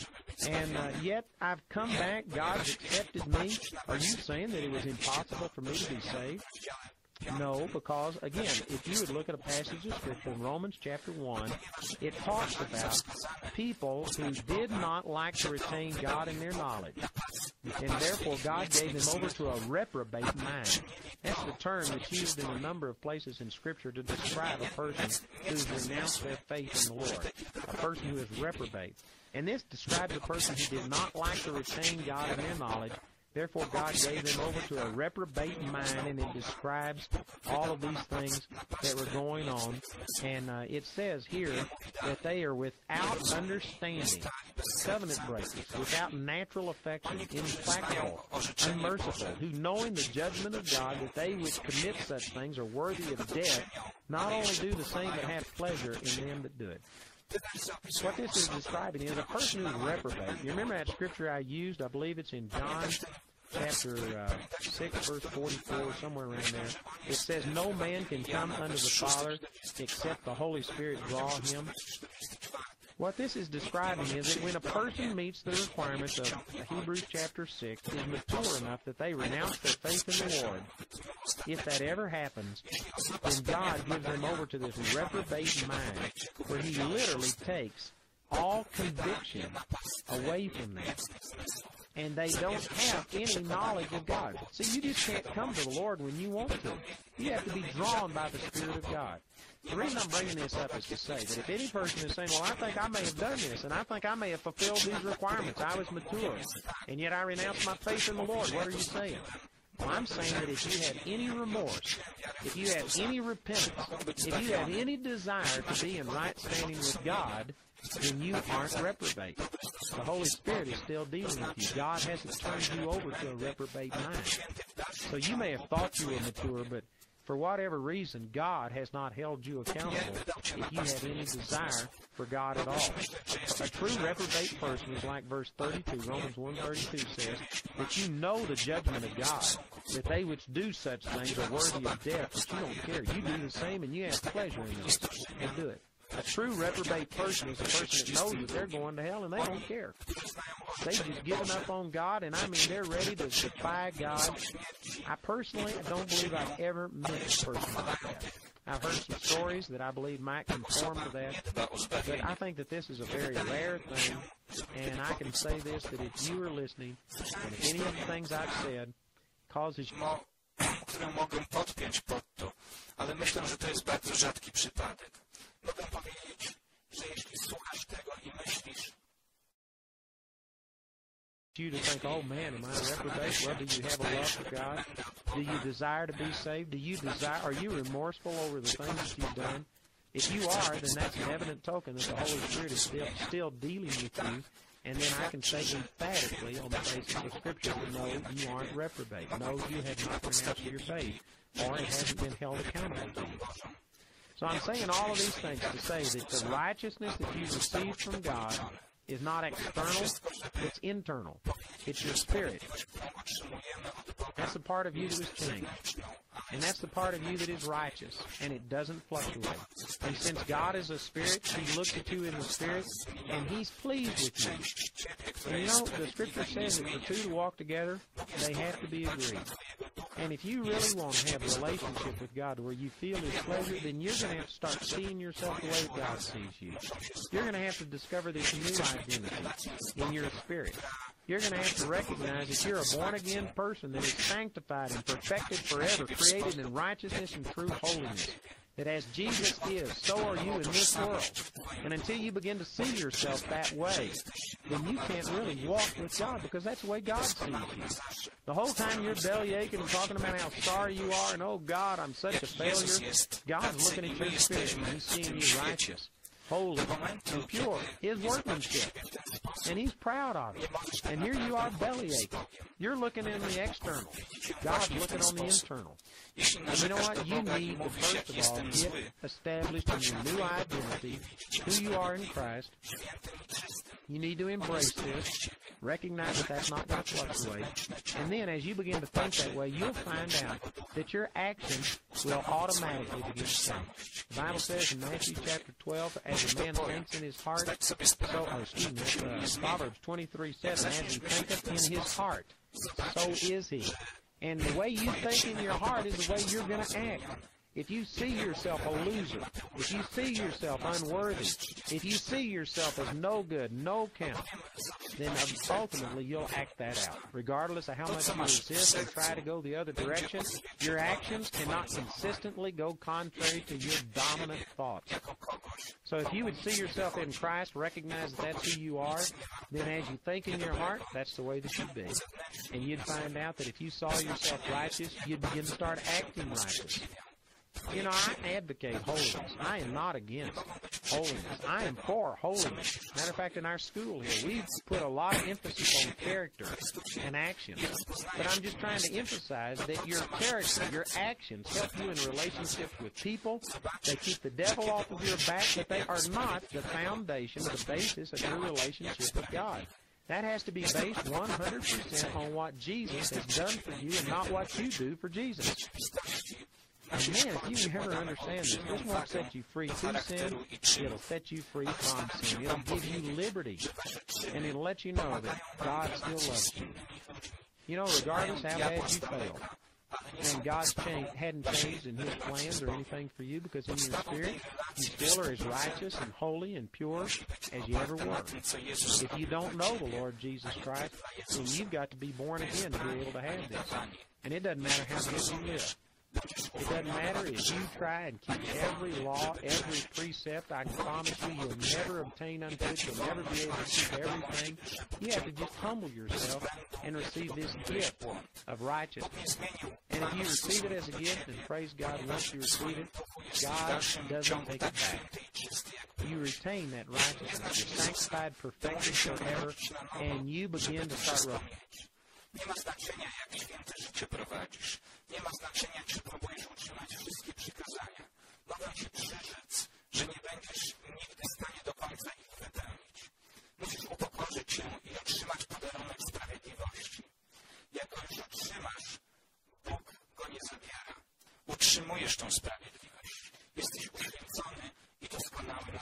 and uh, yet I've come back, God's accepted me. Are you saying that it was impossible for me to be saved? No, because again, if you would look at a passage of scripture in Romans chapter 1, it talks about people who did not like to retain God in their knowledge. And therefore God gave them over to a reprobate mind. That's the term that's used in a number of places in scripture to describe a person who's renounced their faith in the Lord. A person who is reprobate. And this describes a person who did not like to retain God in their knowledge Therefore, God gave them over to a reprobate mind, and it describes all of these things that were going on. And uh, it says here that they are without understanding. covenant breakers, without natural affection, implacable, unmerciful, who knowing the judgment of God that they which commit such things are worthy of death, not only do the same but have pleasure in them that do it. What this is describing is a person who's reprobate. You remember that scripture I used? I believe it's in John chapter uh, 6, verse 44, somewhere around there. It says, No man can come unto the Father except the Holy Spirit draw him. What this is describing is that when a person meets the requirements of Hebrews chapter 6, is mature enough that they renounce their faith in the Lord, if that ever happens, then God gives them over to this reprobate mind where He literally takes all conviction away from them and they don't have any knowledge of God. See, you just can't come to the Lord when you want to. You have to be drawn by the Spirit of God. The reason I'm bringing this up is to say that if any person is saying, well, I think I may have done this, and I think I may have fulfilled these requirements, I was mature, and yet I renounced my faith in the Lord, what are you saying? Well, I'm saying that if you have any remorse, if you have any repentance, if you have any desire to be in right standing with God, then you aren't reprobate. The Holy Spirit is still dealing with you. God hasn't turned you over to a reprobate mind. So you may have thought you were mature, but for whatever reason, God has not held you accountable if you have any desire for God at all. A true reprobate person is like verse 32, Romans 1.32 says, that you know the judgment of God, that they which do such things are worthy of death, but you don't care. You do the same and you have pleasure in them and do it. A true reprobate person is a person that knows that they're going to hell and they don't care. They've just given up on God, and I mean, they're ready to defy God. I personally, don't believe I've ever met a person like that. I've heard some stories that I believe might conform to that, but I think that this is a very rare thing, and I can say this, that if you are listening, and if any of the things I've said causes you... które mogę podpiąć pod to, ale myślę, że to jest bardzo rzadki przypadek. Mogę powiedzieć, że jeśli słuchasz tego i myślisz, you to think, oh man, am I a reprobate? Well, do you have a love for God? Do you desire to be saved? Do you desire? Are you remorseful over the things that you've done? If you are, then that's an evident token that the Holy Spirit is still still dealing with you. And then I can say emphatically on the basis of Scripture, no, you aren't reprobate. No, you have not renounced your faith, or it hasn't been held accountable to you. So I'm saying all of these things to say that the righteousness that you receive from God is not external, it's internal. It's your spirit. That's the part of you that is changed. And that's the part of you that is righteous, and it doesn't fluctuate. And since God is a spirit, He looks at you in the spirit, and He's pleased with you. And you know, the scripture says that for two to walk together, they have to be agreed. And if you really want to have a relationship with God where you feel His pleasure, then you're going to have to start seeing yourself the way God sees you. You're going to have to discover this new identity in your spirit. You're going to have to recognize that you're a born again person that is sanctified and perfected forever, created in righteousness and true holiness that as Jesus is, so are you in this world. And until you begin to see yourself that way, then you can't really walk with God because that's the way God sees you. The whole time you're belly aching and talking about how sorry you are and, oh God, I'm such a failure, God's looking at your spirit and He's seeing you righteous holy, and pure, his workmanship. And he's proud of it. And here you are belly aching. You're looking in the external. God's looking on the internal. And you know what? You need to, first of all, get established in your new identity, who you are in Christ. You need to embrace this, recognize that that's not going to fluctuate. And then as you begin to think that way, you'll find out that your actions will automatically begin to change. The Bible says in Matthew chapter 12, as a man thinks in his heart, so, oh, excuse me, uh, Proverbs 23, 7, as he thinketh in his heart, so is he. And the way you think in your heart is the way you're going to act. If you see yourself a loser, if you see yourself unworthy, if you see yourself as no good, no count, then ultimately you'll act that out. Regardless of how much you resist and try to go the other direction, your actions cannot consistently go contrary to your dominant thoughts. So if you would see yourself in Christ, recognize that that's who you are, then as you think in your heart, that's the way that you'd be. And you'd find out that if you saw yourself righteous, you'd begin to start acting righteous. You know, I advocate holiness. I am not against holiness. I am for holiness. Matter of fact, in our school here, we put a lot of emphasis on character and actions. But I'm just trying to emphasize that your character, your actions help you in relationships with people. They keep the devil off of your back, but they are not the foundation, the basis of your relationship with God. That has to be based 100% on what Jesus has done for you and not what you do for Jesus. And man, if you ever understand this, this won't set you free to sin. It'll set you free from sin. It'll give you liberty. And it'll let you know that God still loves you. You know, regardless how bad you fail, and God hadn't changed in His plans or anything for you because in your spirit, you still are as righteous and holy and pure as you ever were. If you don't know the Lord Jesus Christ, then you've got to be born again to be able to have this. And it doesn't matter how good you live. It doesn't matter if you try and keep every law, every precept. I can promise you, you'll never obtain unto it. You'll never be able to keep everything. You have to just humble yourself and receive this gift of righteousness. And if you receive it as a gift, then praise God, once you receive it, God doesn't take it back. You retain that righteousness. You're sanctified, perfected forever, and you begin to start running. Nie ma znaczenia, jak święte życie prowadzisz. Nie ma znaczenia, czy próbujesz utrzymać wszystkie przykazania. No Mogę cię przyrzec, że nie będziesz nigdy w stanie do końca ich wypełnić. Musisz upokorzyć się i otrzymać podarunek sprawiedliwości. Jak go już otrzymasz, Bóg go nie zabiera. Utrzymujesz tą sprawiedliwość. Jesteś uświęcony i doskonały na